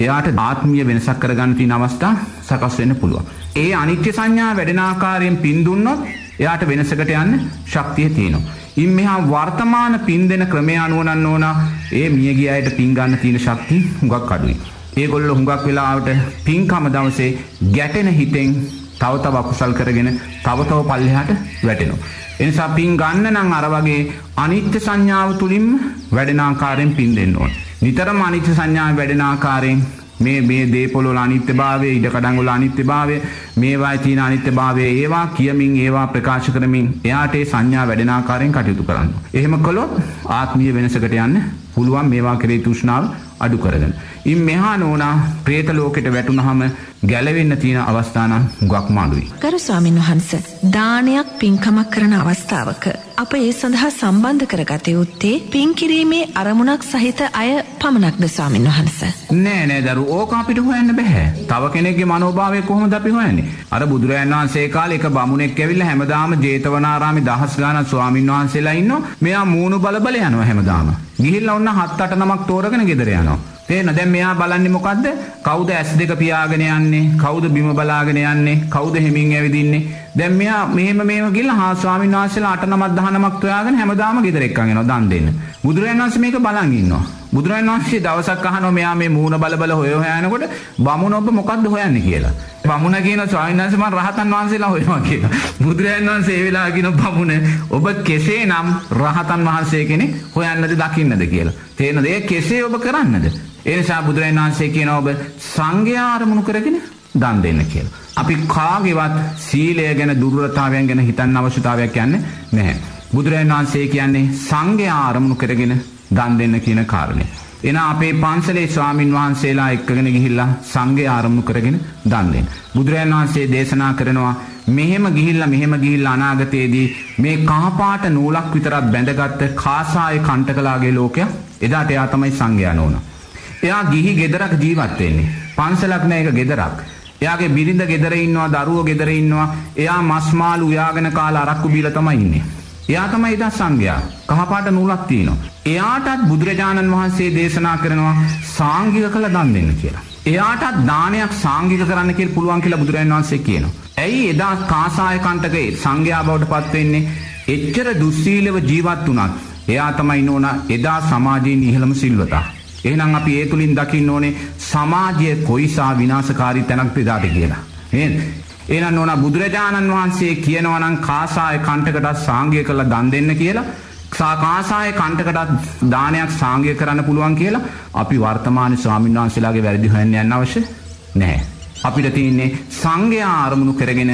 එයාට ආත්මීය වෙනසක් කරගන්න තියෙන අවස්ථා සකස් වෙන්න පුළුවන්. ඒ අනිත්‍ය සංඥා වැඩෙන ආකාරයෙන් පින් දුන්නොත් එයාට වෙනසකට යන්න ශක්තිය තියෙනවා. ඉන් මෙහා වර්තමාන පින් දෙන ක්‍රමය අනුව නම් ඕන ඒ මියගිය අයට පින් ගන්න තියෙන ශක්තිය හුඟක් අඩුයි. ඒගොල්ලෝ හුඟක් වෙලාවට පින්කම දවසේ ගැටෙන හිතෙන් තව තව අකුසල් කරගෙන තව තව පල්ලෙහාට වැටෙනවා. එනිසා පින් ගන්න නම් අර වගේ අනිත්‍ය සංඥාව තුලින්ම වැඩෙන ආකාරයෙන් පින් දෙන්න ඕන. නිතරම අනිත්‍ය සංඥාව වැඩෙන ආකාරයෙන් මේ මේ දේපොළ වල අනිත්‍යභාවය, ඉඩකඩම් වල අනිත්‍යභාවය, මේවායි තියෙන අනිත්‍යභාවය ඒවා කියමින් ඒවා ප්‍රකාශ කරමින් එයාට ඒ සංඥා වැඩෙන ආකාරයෙන් කටයුතු කරන්න. එහෙම කළොත් ආත්මීය වෙනසකට යන්න පුළුවන් මේවා කෙරේ තෘෂ්ණාව අඩු කරගෙන. ඉන් මෙහා නෝනා ප්‍රේත ලෝකෙට වැටුනහම ගැලවෙන්න තියෙන අවස්ථානම් ගක් මාඩුයි. ගරු ස්වාමින් වහන්ස දානයක් පින්කමක් කරන අවස්ථාවක අප ඒ සඳහා සම්බන්ධ කරගත යුත්තේ පින් කිරීමේ අරමුණක් සහිත අය පමණක්ද ස්වාමින් වහන්ස. නෑ නෑ දරු ඕක අපිට හොයන්න බැහැ. තව කෙනෙක්ගේ මනෝභාවය කොහොමද අපි හොයන්නේ? අර බුදුරජාණන් වහන්සේ කාලේ එක බමුණෙක් ඇවිල්ලා හැමදාම ජේතවනාරාමේ දහස් ගාණක් ස්වාමින් වහන්සේලා ඉන්නවා. මෙයා මූණු බල බල යනවා හැමදාම. ගිහිල්ලා ඔන්න හත් අට නමක් තෝරගෙන ගෙදර යනවා. තේන දැන් මෙයා බලන්නේ මොකද්ද? කවුද ඇස් දෙක පියාගෙන යන්නේ? කවුද බිම බලාගෙන යන්නේ? කවුද හිමින් ඇවිදින්නේ? දැන් මෙයා මෙහෙම මෙහෙම ගිහලා හා ස්වාමීන් වහන්සේලා 8 නමක් 10 නමක් තෝයාගෙන හැමදාම ගෙදර එක්කන් එනවා දන් දෙන්න. බුදුරජාණන් වහන්සේ මේක බලන් ඉන්නවා. බුදුරජාණන් වහන්සේ දවසක් අහනවා මෙයා මේ මූණ බල බල හොය හොයනකොට බමුණ ඔබ මොකද්ද හොයන්නේ කියලා. බමුණ කියන ස්වාමීන් වහන්සේ මම රහතන් වහන්සේලා හොයනවා කියලා. බුදුරජාණන් වහන්සේ ඒ වෙලාව කියන බමුණ ඔබ කෙසේනම් රහතන් වහන්සේ කෙනෙක් හොයන්නද දකින්නද කියලා. තේරෙනද? ඒ කෙසේ ඔබ කරන්නද? ඒ නිසා බුදුරජාණන් වහන්සේ කියනවා ඔබ සංඝයා අරමුණු කරගෙන දන් දෙන්න කියලා. අපි කාගේවත් සීලය ගැන දුර්වලතාවයන් ගැන හිතන්න අවශ්‍යතාවයක් යන්නේ නැහැ. බුදුරජාණන් වහන්සේ කියන්නේ සංඝයා අරමුණු කරගෙන දන් දෙන්න කියන කාරණය. එන අපේ පන්සලේ ස්වාමින් වහන්සේලා එක්කගෙන ගිහිල්ලා සංඝයා ආරමුණු කරගෙන දන් දෙන්න. බුදුරජාණන් වහන්සේ දේශනා කරනවා මෙහෙම ගිහිල්ලා මෙහෙම ගිහිල්ලා අනාගතයේදී මේ කහපාට නූලක් විතරක් බැඳගත්ත කාසාය කණ්ටකලාගේ ලෝකයක් එදාට එයා තමයි සංඝයා නෝනා. එයා ගිහි ගෙදරක් ජීවත් වෙන්නේ. පන්සලක් නෑ ඒක ගෙදරක්. එයාගේ බිරිඳ ගෙදර ඉන්නවා, දරුවෝ ගෙදර ඉන්නවා. එයා මස් මාළු උයාගෙන කාලා අරක්කු බීලා තමයි ඉන්නේ. එයා තමයි එදා සංඝයා. කහපාට නූලක් තියෙනවා. එයාටත් බුදුරජාණන් වහන්සේ දේශනා කරනවා සාංගික කළ දන් දෙන්න කියලා. එයාටත් දානයක් සාංගික කරන්න කියලා පුළුවන් කියලා බුදුරජාණන් වහන්සේ කියනවා. ඇයි එදා කාසාය කණ්ඩකේ සංඝයා බවට පත් වෙන්නේ? එච්චර දුස්සීලව ජීවත් වුණත් එයා තමයි නෝන එදා සමාජයේ ඉහළම සිල්වතා. එහෙනම් අපි ඒ තුලින් දකින්න ඕනේ සමාජය කොයිසා විනාශකාරී තැනක්ද එදාට කියලා. නේද? එහෙනම් නෝනා බුදුරජාණන් වහන්සේ කියනවා නම් කාසාය කණ්ඩකටත් සාංගය කළා දන් දෙන්න කියලා කාසාය කණ්ඩකටත් දානයක් සාංගය කරන්න පුළුවන් කියලා අපි වර්තමාන ස්වාමීන් වහන්සේලාගේ වැරදි හොයන්න යන්න අවශ්‍ය නැහැ. අපිට තියෙන්නේ සංඝයා ආරමුණු කරගෙන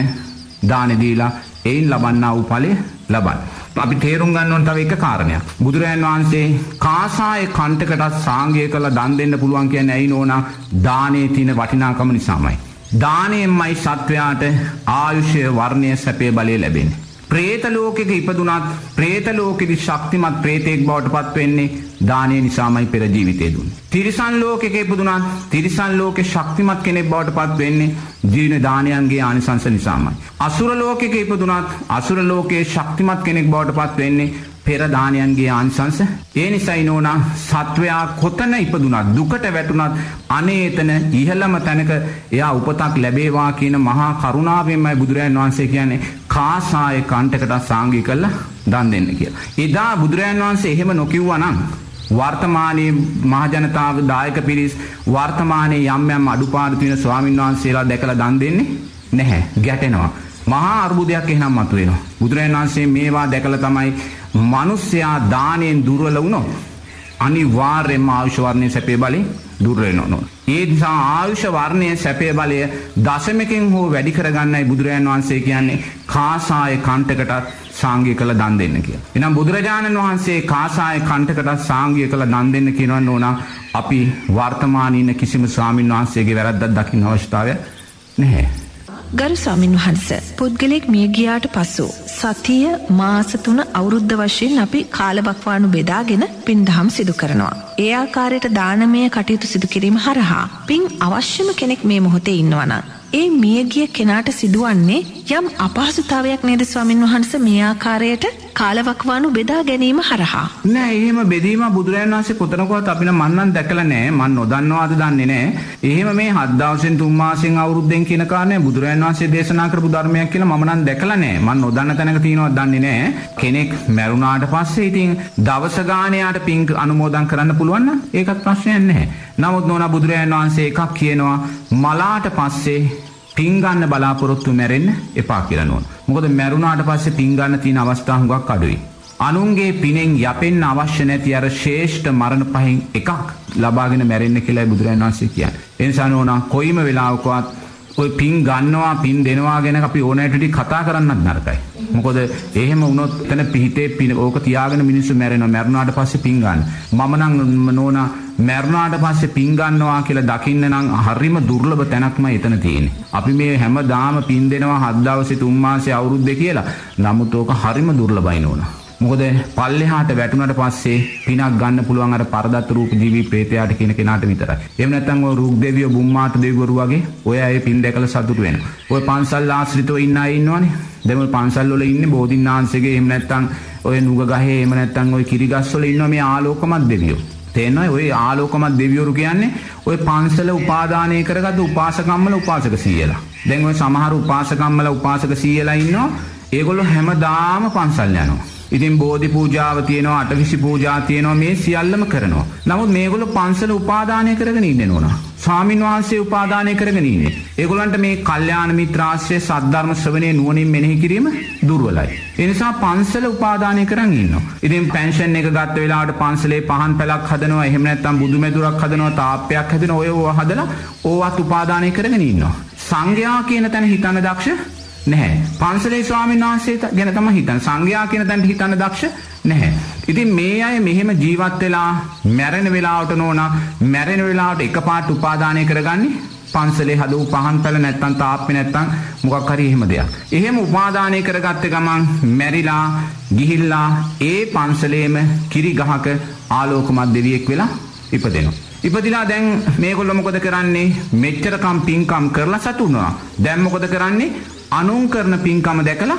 දානෙ දීලා එයින් ලබන්නා වූ ඵලය ලබන්න. අපි තේරුම් ගන්න ඕන තව එක කාරණයක්. බුදුරජාන් වහන්සේ කාසාය කණ්ඩකටත් සාංගය කළා දන් දෙන්න පුළුවන් කියන්නේ ඇයි නෝනා දානේ තියෙන වටිනාකම නිසාමයි. දානයෙන්මයි සත්වයාට ආයුෂය වර්ණය සැපේ බලය ලැබෙන්නේ. ප්‍රේත ලෝකෙක ඉපදුනත් ප්‍රේත ලෝකෙදි ශක්තිමත් ප්‍රේතෙක් බවට පත් වෙන්නේ දානය නිසාමයි පෙර ජීවිතේ දුන්නේ. තිරිසන් ලෝකෙක ඉපදුනත් තිරිසන් ලෝකේ ශක්තිමත් කෙනෙක් බවට පත් වෙන්නේ ජීවන දානයන්ගේ ආනිසංස නිසාමයි. අසුර ලෝකෙක ඉපදුනත් අසුර ලෝකයේ ශක්තිමත් කෙනෙක් බවට පත් වෙන්නේ පෙරදානයන්ගේ ආනිසංස ඒ නිසයි නෝනා සත්වයා කොතන ඉපදුනත් දුකට වැටුනත් අනේතන ඉහළම තැනක එයා උපතක් ලැබේවා කියන මහා කරුණාවෙන්මයි බුදුරජාන් වහන්සේ කියන්නේ කාසාය කණ්ටකට සාංගි කල්ලා දන් දෙන්න කියලා. එදා බුදුරජාන් වහන්සේ එහෙම නොකිව්වා නම් වර්තමානයේ මහජනතාව දායක පිරිස් වර්තමානයේ යම් යම් අඩුපාඩු තියෙන ස්වාමින් වහන්සේලා දැකලා දන් දෙන්නේ නැහැ ගැටෙනවා. මහා අර්බුදයක් එහෙනම් මතුවෙනවා. බුදුරජාණන් වහන්සේ මේවා දැකලා තමයි මිනිස්සයා දාණයෙන් දුර්වල වුණොත් අනිවාර්යයෙන්ම ආයුෂ වර්ණයේ සැපේ බලේ දුර වෙනවා. ඒ නිසා ආයුෂ වර්ණයේ සැපේ බලය දශමකින් හෝ වැඩි කරගන්නයි බුදුරජාණන් වහන්සේ කියන්නේ කාසාය කණ්ඩකටත් සාංගිය කළ දන් දෙන්න කියලා. එනම් බුදුරජාණන් වහන්සේ කාසාය කණ්ඩකටත් සාංගිය කළ දන් දෙන්න කියනවන්න ඕන අපි වර්තමානීන කිසිම ස්වාමීන් වහන්සේගේ වැරද්දක් දකින්න අවස්ථාවය නැහැ. ගරු ස්වාමින් වහන්ස පුද්ගලෙක් මිය ගියාට පසු සතිය මාස තුන අවුරුද්ධ වශයෙන් අපි කාලබක්වානු බෙදාගෙන පින්දහම් සිදු කරනවා. ඒ ආකාරයට දානමය කටයුතු සිදු කිරීම හරහා පින් අවශ්‍යම කෙනෙක් මේ මොහොතේ ඉන්නවනම් ඒ මියගිය කෙනාට සිදුවන්නේ යම් අපහසුතාවයක් නේද ස්වාමින් වහන්සේ මේ ආකාරයට කාලවකවානු බෙදා ගැනීම හරහා. නෑ එහෙම බෙදීම බුදුරජාණන් වහන්සේ කොතනකවත් අපිට මන්නම් දැකලා නෑ. මන් නොදන්නවාද දන්නේ නෑ. එහෙම මේ හත් දවසෙන් තුන් මාසෙන් අවුරුද්දෙන් කියන කාරණේ බුදුරජාණන් වහන්සේ දේශනා කරපු ධර්මයක් කියලා මම නම් දැකලා නෑ. මන් නොදන්න තැනක තියෙනවද දන්නේ නෑ. කෙනෙක් මැරුණාට පස්සේ ඉතින් දවස ගාණයාට පින් අනුමෝදන් කරන්න පුළුවන් නම් ඒකත් ප්‍රශ්නයක් නැහැ. නමුත් නෝනා බුදුරජාණන් වහන්සේ එකක් කියනවා මලාට පස්සේ පිංගන්න බලාපොරොත්තු මැරෙන්න එපා කියලා නෝන. මොකද මැරුණාට පස්සේ පිංගන්න තියෙන අවස්ථා හුඟක් අඩුයි. අනුන්ගේ පිනෙන් යපෙන්න අවශ්‍ය නැති අර ශේෂ්ඨ මරණ පහෙන් එකක් ලබාගෙන මැරෙන්න කියලා බුදුරජාණන් වහන්සේ කියන්නේ. ඒ නිසා නෝනා කොයිම වෙලාවකවත් ඔය පින් ගන්නවා පින් දෙනවා ගැන අපි ඕනෑටටි කතා කරන්නත් නරකයි. මොකොද එහෙම වුණොත් එතන පිහිටේ පින ඕක තියාගෙන මිනිස්සු මැරෙනවා මැරුණාට පස්සේ පින් ගන්න. මම නම් නෝනා මැරුණාට පස්සේ පින් ගන්නවා කියලා දකින්න නම් හරිම දුර්ලභ තැනක්ම එතන තියෙන්නේ. අපි මේ හැමදාම පින් දෙනවා හත් දවසේ තුන් මාසේ අවුරුද්දේ කියලා. නමුත් ඕක හරිම දුර්ලභයි නෝනා. මොකද පල්ලෙහාට වැටුණට පස්සේ පිනක් ගන්න පුළුවන් අර පරදත්ත රූප ජීවි ප්‍රේතයාට කියන කෙනාට විතරයි. එහෙම නැත්නම් ඔය රුක් දෙවියෝ බුම්මාට දෙවිවරු වගේ ඔය අය පින් දැකලා සතුටු වෙනවා. ඔය පන්සල් ආශ්‍රිතව ඉන්න අය ඉන්නවනේ. දැන් ඔය පන්සල් වල ඉන්නේ බෝධින්නාංශගේ එහෙම නැත්නම් ඔය නුග ගහේ එහෙම නැත්නම් ඔය කිරිගස් වල ඉන්නවා මේ ආලෝකමත් දෙවියෝ. තේනවා ඔය ආලෝකමත් දෙවිවරු කියන්නේ ඔය පන්සල උපාදානය කරගත්ත උපාසකම්මල උපාසක සීයලා. දැන් ඔය සමහර උපාසකම්මල උපාසක සීයලා ඉන්නවා. ඒගොල්ලෝ හැමදාම පන්සල් යනවා. ඉතින් බෝධි පූජාව තියෙනවා අටවිසි පූජා තියෙනවා මේ සියල්ලම කරනවා. නමුත් මේගොල්ලෝ පන්සල උපාදානය කරගෙන ඉන්නේ නෝනා. ස්වාමින් වහන්සේ උපාදානය කරගෙන ඉන්නේ. ඒගොල්ලන්ට මේ කල්යාණ මිත්‍රාශ්‍රය සද්ධර්ම ශ්‍රවණයේ නුවණින් මෙනෙහි කිරීම දුර්වලයි. ඒ නිසා පන්සල උපාදානය කරන් ඉන්නවා. ඉතින් පෙන්ෂන් එක ගත්ත වෙලාවට පන්සලේ පහන් පැලක් හදනවා. එහෙම නැත්නම් බුදු මැදුරක් හදනවා, තාප්පයක් හදනවා. ඔය ඕවා හදලා ඕවත් උපාදානය කරගෙන ඉන්නවා. සංඝයා කියන තැන හිතන දක්ෂ නැහැ. පන්සලේ ස්වාමීන් වහන්සේ ගැන තමයි හිතන්නේ. සංඝයා කියන තැනට හිතන්න දක්ෂ නැහැ. ඉතින් මේ අය මෙහෙම ජීවත් වෙලා මැරෙන වෙලාවට නෝනා මැරෙන වෙලාවට එකපාරට උපාදානය කරගන්නේ පන්සලේ හදපු පහන් පැල නැත්තම් තාප්පේ නැත්තම් මොකක් හරි එහෙම දෙයක්. එහෙම උපාදානය කරගත්ත ගමන් මැරිලා ගිහිල්ලා ඒ පන්සලේම කිරි ගහක ආලෝකමත් දෙවියෙක් වෙලා ඉපදෙනවා. ඉපදිලා දැන් මේගොල්ලෝ මොකද කරන්නේ? මෙච්චරකම් පින්කම් කරලා සතුටුනවා. දැන් මොකද කරන්නේ? අනුන් කරන පින්කම දැකලා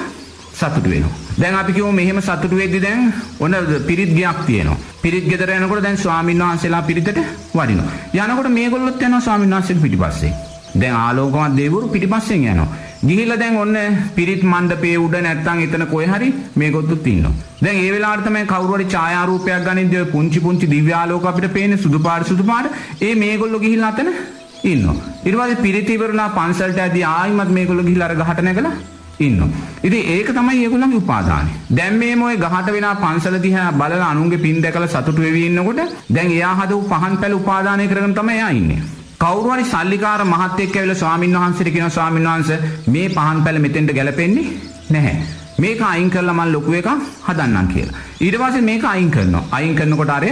සතුටු වෙනවා. දැන් අපි කිව්ව මෙහෙම සතුටු වෙද්දි දැන් ඔන්න පිරිත් ගයක් තියෙනවා. පිරිත් ගෙදර යනකොට දැන් ස්වාමීන් වහන්සේලා පිරිතට වඩිනවා. යනකොට මේගොල්ලොත් යනවා ස්වාමීන් වහන්සේගේ පිටිපස්සේ. දැන් ආලෝකමත් දේවරු පිටිපස්සෙන් යනවා. ගිහිල්ලා දැන් ඔන්න පිරිත් මණ්ඩපයේ උඩ නැත්තම් එතන කොහේ හරි මේගොල්ලොත් ඉන්නවා. දැන් ඒ වෙලාවට තමයි කවුරු හරි ඡායාරූපයක් ගනිද්දී ඔය පුංචි පුංචි දිව්‍යාලෝක අපිට පේන්නේ සුදු පාට සුදු පාට. ඒ මේගොල්ලෝ ගිහිල්ලා අතන ඉන්නවා. ඊට පස්සේ පිරිත ඉවරලා පන්සලට ඇදී ආයිමත් මේගොල්ලෝ ගිහිල්ලා අර ගහට නැගලා ඉන්නවා. ඉතින් ඒක තමයි ඒගොල්ලන්ගේ උපාදානය. දැන් මේ මොයේ ගහට වෙලා පන්සල දිහා බලලා අනුන්ගේ පින් දැකලා සතුටු වෙවි ඉන්නකොට දැන් එයා හදපු පහන් පැල උපාදානය කරගෙන තමයි එයා ඉන්නේ. කවුරු හරි සල්ලිකාර මහත්තයෙක් ඇවිල්ලා ස්වාමීන් වහන්සේට කියනවා ස්වාමීන් වහන්සේ මේ පහන් පැල මෙතෙන්ට ගැලපෙන්නේ නැහැ. මේක අයින් කරලා මම ලොකු එකක් හදන්නම් කියලා. ඊට පස්සේ මේක අයින් කරනවා. අයින් කරනකොට අරය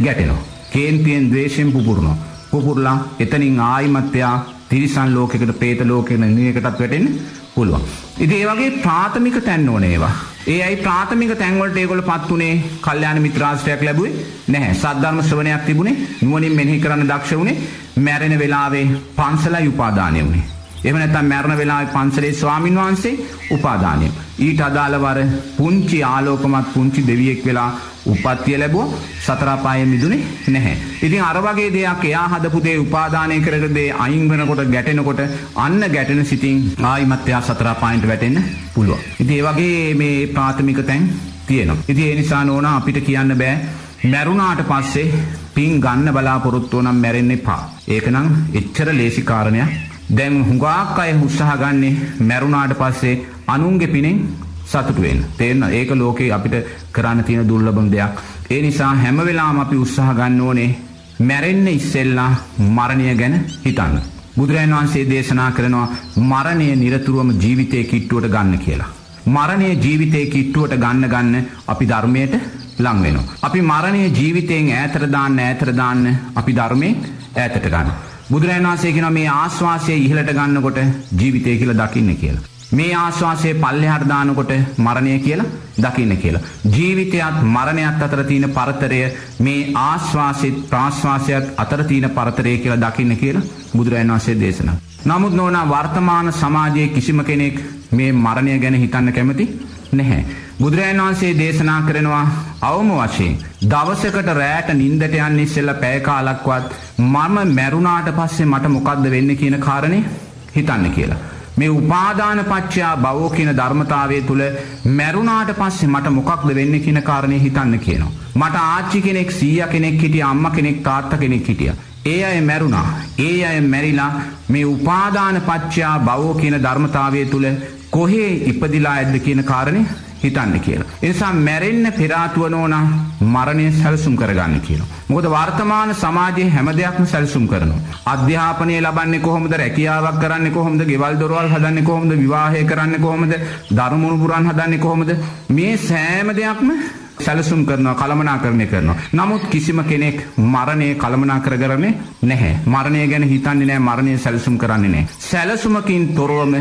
ගැටෙනවා. කේන්තියෙන් ද්වේෂයෙන් පුපුරනවා. පුපුරලා එතනින් ආයිමත් එයා තිරිසන් ලෝකයකට പ്രേත ලෝකයකට නියකටත් වැටෙන්න පුළුවන්. ඉතින් ඒ වගේ ප්‍රාථමික තැන් ඕනේ ඒවා. ඒ අයි ප්‍රාථමික තැන් වලට ඒගොල්ලෝ පත් උනේ කල්යාණ මිත්‍රාශ්‍රයක් ලැබුවේ නැහැ. සද්ධර්ම ශ්‍රවණයක් තිබුණේ නුවණින් මෙනෙහි කරන්න දක්ෂ වුණේ මැරෙන වෙලාවේ පන්සලයි උපාදානය වුණේ. එහෙම නැත්නම් මරණ වෙලාවේ පන්සලේ ස්වාමින් වහන්සේ උපාදානය. ඊට අදාළවර පුංචි ආලෝකමත් පුංචි දෙවියෙක් වෙලා උපත්තිය ලැබුවා සතර අපායේ මිදුනේ නැහැ. ඉතින් අර වගේ දෙයක් එයා හදපු දේ උපාදානය කරගෙන දේ අයින් වෙනකොට ගැටෙනකොට අන්න ගැටෙන සිතින් ආයිමත් එයා සතර අපායන්ට වැටෙන්න පුළුවන්. ඉතින් ඒ වගේ මේ ප්‍රාථමික තැන් තියෙනවා. ඉතින් ඒ නිසා නෝනා අපිට කියන්න බෑ මැරුණාට පස්සේ පින් ගන්න බලාපොරොත්තු නම් මැරෙන්න එපා. ඒක නම් එච්චර ලේසි කාරණයක්. දැන් හුඟක් අය උත්සාහ ගන්නේ මැරුණාට පස්සේ අනුන්ගේ පිනෙන් සතුටු වෙන්න. තේරෙනවද? ඒක ලෝකේ අපිට කරන්න තියෙන දුර්ලභම දෙයක්. ඒ නිසා හැම වෙලාවම අපි උත්සාහ ගන්න ඕනේ මැරෙන්න ඉස්සෙල්ලා මරණය ගැන හිතන්න. බුදුරජාණන් වහන්සේ දේශනා කරනවා මරණය නිරතුරුවම ජීවිතයේ කිට්ටුවට ගන්න කියලා. මරණය ජීවිතයේ කිට්ටුවට ගන්න ගන්න අපි ධර්මයට ලං වෙනවා. අපි මරණය ජීවිතයෙන් ඈතට දාන්න ඈතට දාන්න අපි ධර්මයෙන් ඈතට ගන්න. බුදුරජාණන් වහන්සේ කියනවා මේ ආස්වාසය ඉහළට ගන්නකොට ජීවිතය කියලා දකින්න කියලා. මේ ආශ්වාසය පල්ලෙහාට දානකොට මරණය කියලා දකින්න කියලා. ජීවිතයත් මරණයත් අතර තියෙන පරතරය මේ ආශ්වාසෙත් ප්‍රාශ්වාසයත් අතර තියෙන පරතරය කියලා දකින්න කියලා බුදුරජාණන් වහන්සේ දේශනා. නමුත් නෝනා වර්තමාන සමාජයේ කිසිම කෙනෙක් මේ මරණය ගැන හිතන්න කැමති නැහැ. බුදුරජාණන් වහන්සේ දේශනා කරනවා අවම වශයෙන් දවසකට රෑට නින්දට යන්න ඉස්සෙල්ලා පැය කාලක්වත් මම මැරුණාට පස්සේ මට මොකද්ද වෙන්නේ කියන කාරණේ හිතන්න කියලා. මේ උපාදාන පච්චයා බවෝ කියන ධර්මතාවය තුළ මැරුණාට පස්සේ මට මොකක්ද වෙන්න කියන කාරණය හිතන්න කියනවා. මට ආච්චි කෙනෙක් සීය කෙනෙක් හිටිය අම්ම කෙනෙක් තාත්ත කෙනෙක් හිටිය. ඒ අය මැරුණා. ඒ අය මැරිලා මේ උපාදාන පච්චයා බවෝ කියන ධර්මතාවය තුළ කොහේ ඉපදිලා ඇද්ද කියන කාරණය හිතන්න කියලා. එනිසා මැරෙන්න පෙරාතුව නෝනා මරණය සැලසුම් කරගන්න කියලා. මොකද වර්තමාන සමාජයේ හැම දෙයක්ම සැලසුම් කරනවා. අධ්‍යාපනය ලබන්නේ කොහොමද රැකියාවක් කරන්නේ කොහොමද ගෙවල් දොරවල් හදන්නේ කොහොමද විවාහය කරන්නේ කොහොමද ධර්මමුණු පුරන් හදන්නේ කොහොමද මේ සෑම දෙයක්ම සැලසුම් කරනවා කළමනාකරණය කරනවා. නමුත් කිසිම කෙනෙක් මරණය කළමනා කරගරන්නේ නැහැ. මරණය ගැන හිතන්නේ නැහැ මරණය සැලසුම් කරන්නේ නැහැ. සැලසුමකින් තොරවම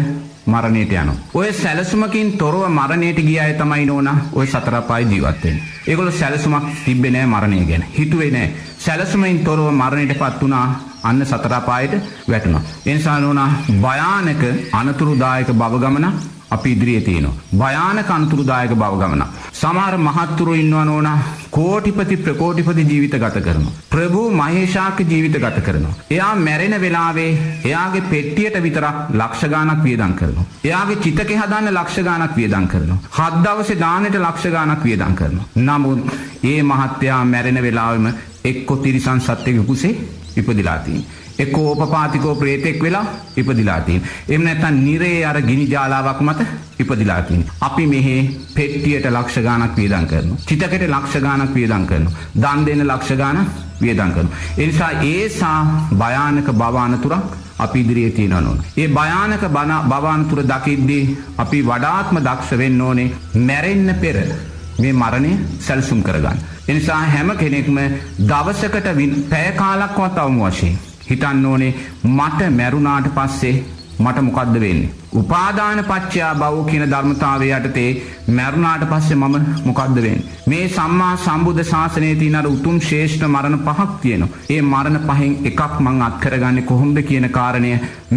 මරණයට යනවා. ඔය සැලසුමකින් තොරව මරණයට ගිය අය තමයි නෝනා ඔය සතර අපායේ ජීවත් වෙන්නේ. ඒගොල්ලෝ සැලසුමක් තිබ්බේ නැහැ මරණය ගැන. හිතුවේ නැහැ. සැලසුමෙන් තොරව මරණයටපත් වුණා අන්න සතර අපායට වැටුණා. ඒ නිසා නෝනා භයානක අනතුරුදායක භව ගමන අපි ඉදිරියේ තියෙනවා. භයානක අනතුරුදායක භව ගමන. සමහර මහත්තුරු ඉන්නවා නෝනා කෝටිපති ප්‍රකෝටිපති ජීවිත ගත කරනවා. ප්‍රභූ මහේෂාක ජීවිත ගත කරනවා. එයා මැරෙන වෙලාවේ එයාගේ පෙට්ටියට විතරක් ලක්ෂ ගාණක් වියදම් කරනවා. එයාගේ චිතකේ හදන්න ලක්ෂ ගාණක් වියදම් කරනවා. හත් දවසේ දානෙට ලක්ෂ ගාණක් වියදම් කරනවා. නමුත් ඒ මහත්තයා මැරෙන වෙලාවෙම එක්කො තිරිසන් සත්වෙක කුසේ ඉපදිලා තියෙනවා. එක්ක ඕපපාතිකෝ ප්‍රේතෙක් වෙලා ඉපදිලා තියෙන. එහෙම නැත්නම් නිරේ අර ගිනි ජාලාවක් මත ඉපදිලා තියෙන. අපි මෙහි පෙට්ටියට ලක්ෂ ගාණක් වියදම් කරනවා. චිතකයට ලක්ෂ ගාණක් වියදම් කරනවා. දන් දෙන්න ලක්ෂ ගාණක් වියදම් කරනවා. ඒ නිසා ඒසා භයානක භවානතුරක් අපි ඉදිරියේ තියෙනවා නෝන. ඒ භයානක භවානතුර දකිද්දී අපි වඩාත්ම දක්ෂ වෙන්න ඕනේ මැරෙන්න පෙර මේ මරණය සැලසුම් කරගන්න. එනිසා හැම කෙනෙක්ම දවසකට පැය කාලක්වත් අවම වශයෙන් හිතන්න ඕනේ මට මැරුණාට පස්සේ මට මොකක්ද වෙන්නේ. උපාදාන පච්චයා බව කියන ධර්මතාවය යටතේ මැරුණාට පස්සේ මම මොකක්ද වෙන්නේ. මේ සම්මා සම්බුද්ධ ශාසනයේ තියෙන අර උතුම් ශ්‍රේෂ්ඨ මරණ පහක් තියෙනවා. ඒ මරණ පහෙන් එකක් මං අත්කරගන්නේ කොහොමද කියන කාරණය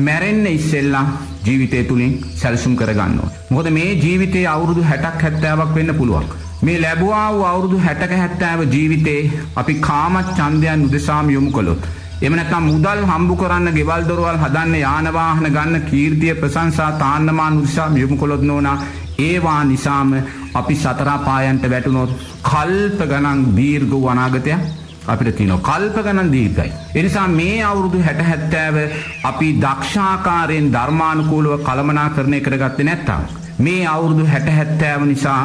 මැරෙන්න ඉස්සෙල්ලා ජීවිතය තුලින් සැලසුම් කරගන්න ඕනේ. මොකද මේ ජීවිතේ අවුරුදු 60ක් 70ක් වෙන්න පුළුවන්. මේ ලැබුවා වූ අවුරුදු 60ක 70 ජීවිතේ අපි කාම ඡන්දයන් උදෙසාම යොමු කළොත් එම නැත්නම් මුදල් හම්බු කරන්න ගෙවල් දොරවල් හදන්න යාන වාහන ගන්න කීර්තිය ප්‍රශංසා තාන්නමාන උදෙසා යොමු කළොත් නෝනා ඒවා නිසාම අපි සතර පායන්ට වැටුනොත් කල්ප ගණන් දීර්ඝ වූ අනාගතයක් අපිට තියෙනවා කල්ප ගණන් දීර්ඝයි. ඒ නිසා මේ අවුරුදු 60 70 අපි දක්ෂාකාරයෙන් ධර්මානුකූලව කළමනාකරණය කරගත්තේ නැත්නම් මේ අවුරුදු 60 70 නිසා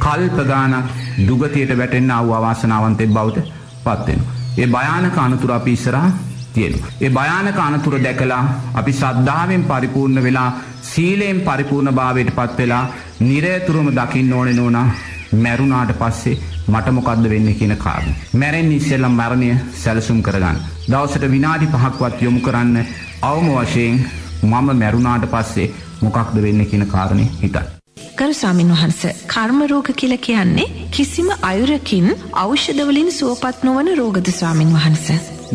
කල්ප ගානක් දුගතියට වැටෙන්න ආව අවාසනාවන්තයෙක් බවට පත් වෙනවා. ඒ භයානක අනතුර අපි ඉස්සරහා තියෙනවා. ඒ භයානක අනතුර දැකලා අපි සද්ධාවෙන් පරිපූර්ණ වෙලා සීලයෙන් පරිපූර්ණ භාවයට පත් වෙලා නිරේතුරුම දකින්න ඕනේ නෝනා මැරුණාට පස්සේ මට මොකද්ද වෙන්නේ කියන කාරණේ. මැරෙන්න ඉස්සෙල්ලා මරණය සැලසුම් කරගන්න. දවසට විනාඩි 5ක්වත් යොමු කරන්න අවම වශයෙන් මම මැරුණාට පස්සේ මොකක්ද වෙන්නේ කියන කාරණේ හිතන්න. ගරු ස්වාමින් වහන්ස කර්ම රෝග කියලා කියන්නේ කිසිම අයුරකින් ඖෂධවලින් සුවපත් නොවන රෝගද ස්වාමින් වහන්ස.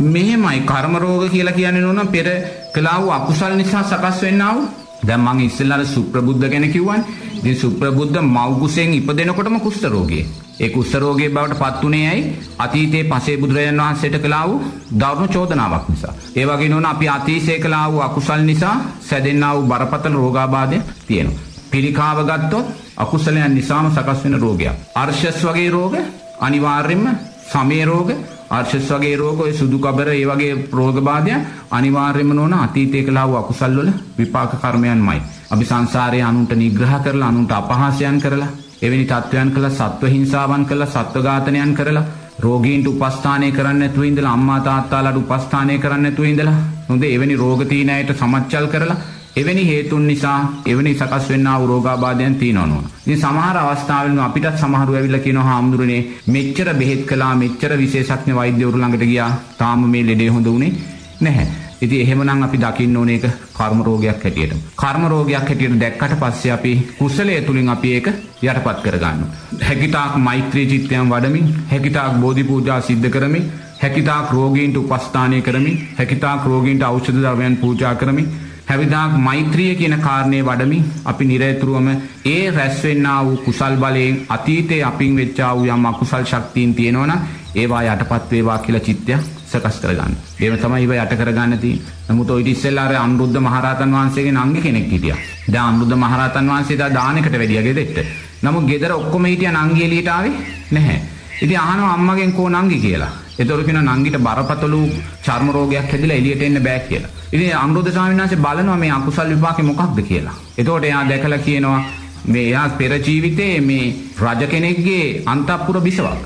මෙහෙමයි කර්ම රෝග කියලා කියන්නේ නෝන පෙර කළා වූ අකුසල් නිසා සකස් වෙන්නා වූ දැන් මං ඉස්සෙල්ලා සුප්‍රබුද්ධ ගැන කිව්වනේ. ඉතින් සුප්‍රබුද්ධ මව්කුසෙන් ඉපදෙනකොටම කුෂ්ඨ රෝගය. ඒ කුෂ්ඨ රෝගයේ බවට පත් උනේ ඇයි? අතීතයේ පසේ බුදුරජාණන් වහන්සේට කළා වූ දරුණු චෝදනාවක් නිසා. ඒ වගේ නෝන අපි අතීතයේ කළා වූ අකුසල් නිසා සැදෙන්නා වූ බරපතල රෝගාබාධය තියෙනවා. පිළිකාව ගත්තොත් අකුසලයන් නිසාම සකස් වෙන රෝගයක්. අර්ශස් වගේ රෝග අනිවාර්යෙන්ම සමේ රෝග අර්ශස් වගේ රෝග ඔය සුදු කබර ඒ වගේ රෝගබාධයන් අනිවාර්යෙන්ම නොවන අතීතයේ කළා වූ අකුසල් වල විපාක කර්මයන්මයි. අපි සංසාරයේ අනුන්ට නිග්‍රහ කරලා අනුන්ට අපහාසයන් කරලා එවැනි තත්වයන් කළා සත්ව හිංසාවන් කළා සත්ව ඝාතනයන් කරලා රෝගීන්ට උපස්ථානය කරන්න නැතුව ඉඳලා අම්මා තාත්තාලාට උපස්ථානය කරන්න නැතුව ඉඳලා හොඳ එවැනි රෝග තීන අයට සමච්චල් කරලා එවැනි හේතුන් නිසා එවැනි සකස් වෙන්නා වූ රෝගාබාධයන් තියෙනවා. ඉතින් සමහර අවස්ථාවල අපිටත් සමහරව ඇවිල්ලා කියනවා හාමුදුරනේ මෙච්චර බෙහෙත් කළා මෙච්චර විශේෂඥ වෛද්‍යවරු ළඟට ගියා තාම මේ ලෙඩේ හොඳ වුණේ නැහැ. ඉතින් එහෙමනම් අපි දකින්න ඕනේ ඒක කර්ම රෝගයක් හැටියට. කර්ම රෝගයක් හැටියට දැක්කට පස්සේ අපි කුසලයේ තුලින් අපි ඒක යටපත් කරගන්නවා. හැකිතාක් මෛත්‍රී චිත්තයන් වඩමින්, හැකිතාක් බෝධි පූජා සිද්ධ කරමින්, හැකිතාක් රෝගීන්ට උපස්ථානය කරමින්, හැකිතාක් රෝගීන්ට ඖෂධ ද්‍රව්‍යයන් පූජා කරමින් හැවිදාක් මෛත්‍රිය කියන කාරණේ වඩමින් අපි නිරතුරුවම ඒ රැස්වෙන්නා වූ කුසල් බලයෙන් අතීතයේ අපින් වෙච්චා වූ යම් අකුසල් ශක්තියින් තියෙනවනම් ඒවා යටපත් වේවා කියලා චිත්තය සකස් කරගන්න. ඒව තමයි ඉව යට කරගන්න තියෙන්නේ. නමුත් ඔය ඉතිස්සෙල්ලා අර අනුරුද්ධ මහරහතන් වහන්සේගේ නංගි කෙනෙක් හිටියා. දැන් අනුරුද්ධ මහරහතන් වහන්සේ දා දානෙකට වැඩියා ගෙදෙට්ට. නමුත් ගෙදර ඔක්කොම හිටියා නංගි එළියට ආවේ නැහැ. ඉතින් අහනවා අම්මගෙන් කෝ නංගි කියලා. එතකොට කියන නංගිට බරපතලු චර්ම රෝගයක් හැදිලා එළියට එන්න බෑ කියලා. ඉතින් අනුරුද්ධ ස්වාමීන් වහන්සේ බලනවා මේ අකුසල් විපාකේ මොකක්ද කියලා. එතකොට එයා දැකලා කියනවා මේ එයා පෙර ජීවිතේ මේ රජ කෙනෙක්ගේ අන්තපුර බිසවක්.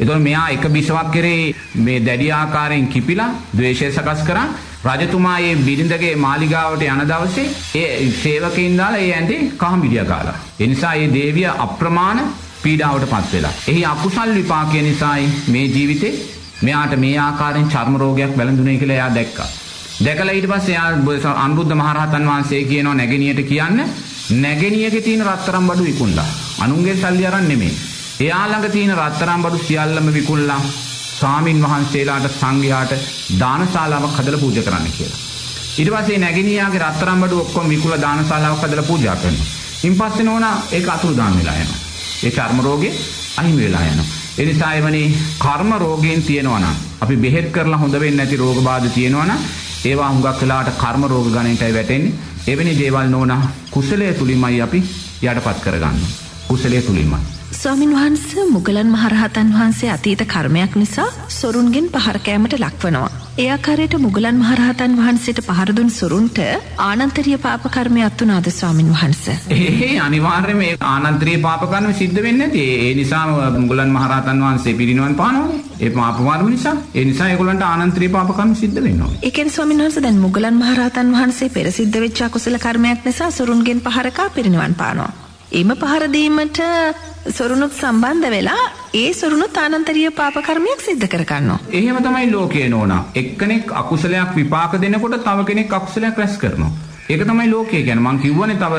එතකොට මෙයා එක බිසවක් කරේ මේ දැඩි ආකාරයෙන් කිපිලා ද්වේෂය සකස් කරා රජතුමා මේ බිරිඳගේ මාලිගාවට යන දවසේ ඒ සේවකයින් දාලා ඒ ඇඳේ කහමිඩිය කාලා. ඒ නිසා මේ දේවිය අප්‍රමාණ පීඩාවට පත් වෙලා. එහි අකුසල් විපාකය නිසායි මේ ජීවිතේ මෙයාට මේ ආකාරයෙන් චර්ම රෝගයක් වැළඳුනේ කියලා එයා දැක්කා. දැකලා ඊට පස්සේ එයා අනුරුද්ධ මහරහතන් වහන්සේ කියනවා නැගෙනියට කියන්න නැගෙනියගේ තියෙන රත්තරන් බඩු විකුණලා. අනුන්ගේ සල්ලි අරන් නෙමෙයි. එයා ළඟ තියෙන රත්තරන් බඩු සියල්ලම විකුණලා ස්වාමින් වහන්සේලාට සංඝයාට දානශාලාවක් හදලා පූජා කරන්න කියලා. ඊට පස්සේ නැගිනියාගේ රත්තරන් බඩු ඔක්කොම විකුණලා දානශාලාවක් හදලා පූජා කරනවා. ඉන් පස්සේ නෝනා ඒක අතුරුදාන් වෙලා යනවා. ඒ චර්ම රෝගේ අහිමි වෙලා යනවා. ඒ නිසා එවැනි කර්ම රෝගීන් තියෙනවා නම් අපි බෙහෙත් කරලා හොඳ වෙන්නේ නැති රෝග බාධ තියෙනවා නම් ඒවා හුඟක් වෙලාවට කර්ම රෝග ගණයටයි වැටෙන්නේ. එවැනි දේවල් නෝනා කුසලයේ තුලින්මයි අපි යටපත් කරගන්නේ. කුසලයේ තුලින්මයි. ස්වාමින් වහන්ස මුගලන් මහරහතන් වහන්සේ අතීත කර්මයක් නිසා සොරුන්ගෙන් පහරකෑමට ලක්වනවා. ඒ ආකාරයට මුගලන් මහරහතන් වහන්සේට පහරදුන් සොරුන්ට ආනන්තරීය පාප කර්මයක් වුණාද ස්වාමින් වහන්ස? ඒ අනිවාර්යයෙන් මේ ආනන්තරීය පාප කර්ම සිද්ධ වෙන්නේ නැති. ඒ නිසා මුගලන් මහරහතන් වහන්සේ පිරිනිවන් පානවානේ. ඒ පාප කර්ම නිසා. ඒ නිසා ඒගොල්ලන්ට ආනන්තරීය පාප කර්ම සිද්ධ වෙනවා. ඒ කියන්නේ ස්වාමින් වහන්සේ දැන් මුගලන් මහරහතන් වහන්සේ පෙර සිද්ධ වෙච්ච අකුසල කර්මයක් නිසා සොරුන්ගෙන් පහරකා පිරිනිවන් පානවා. එම පහර දීමට සොරුනුත් සම්බන්ධ වෙලා ඒ සොරුනුත් ආනන්තරීය පාප කර්මයක් සිද්ධ කරගන්නවා. එහෙම තමයි ලෝකේ නෝනා. එක්කෙනෙක් අකුසලයක් විපාක දෙනකොට තව කෙනෙක් අකුසලයක් රැස් කරනවා. ඒක තමයි ලෝකය කියන්නේ. මං කිව්වනේ තව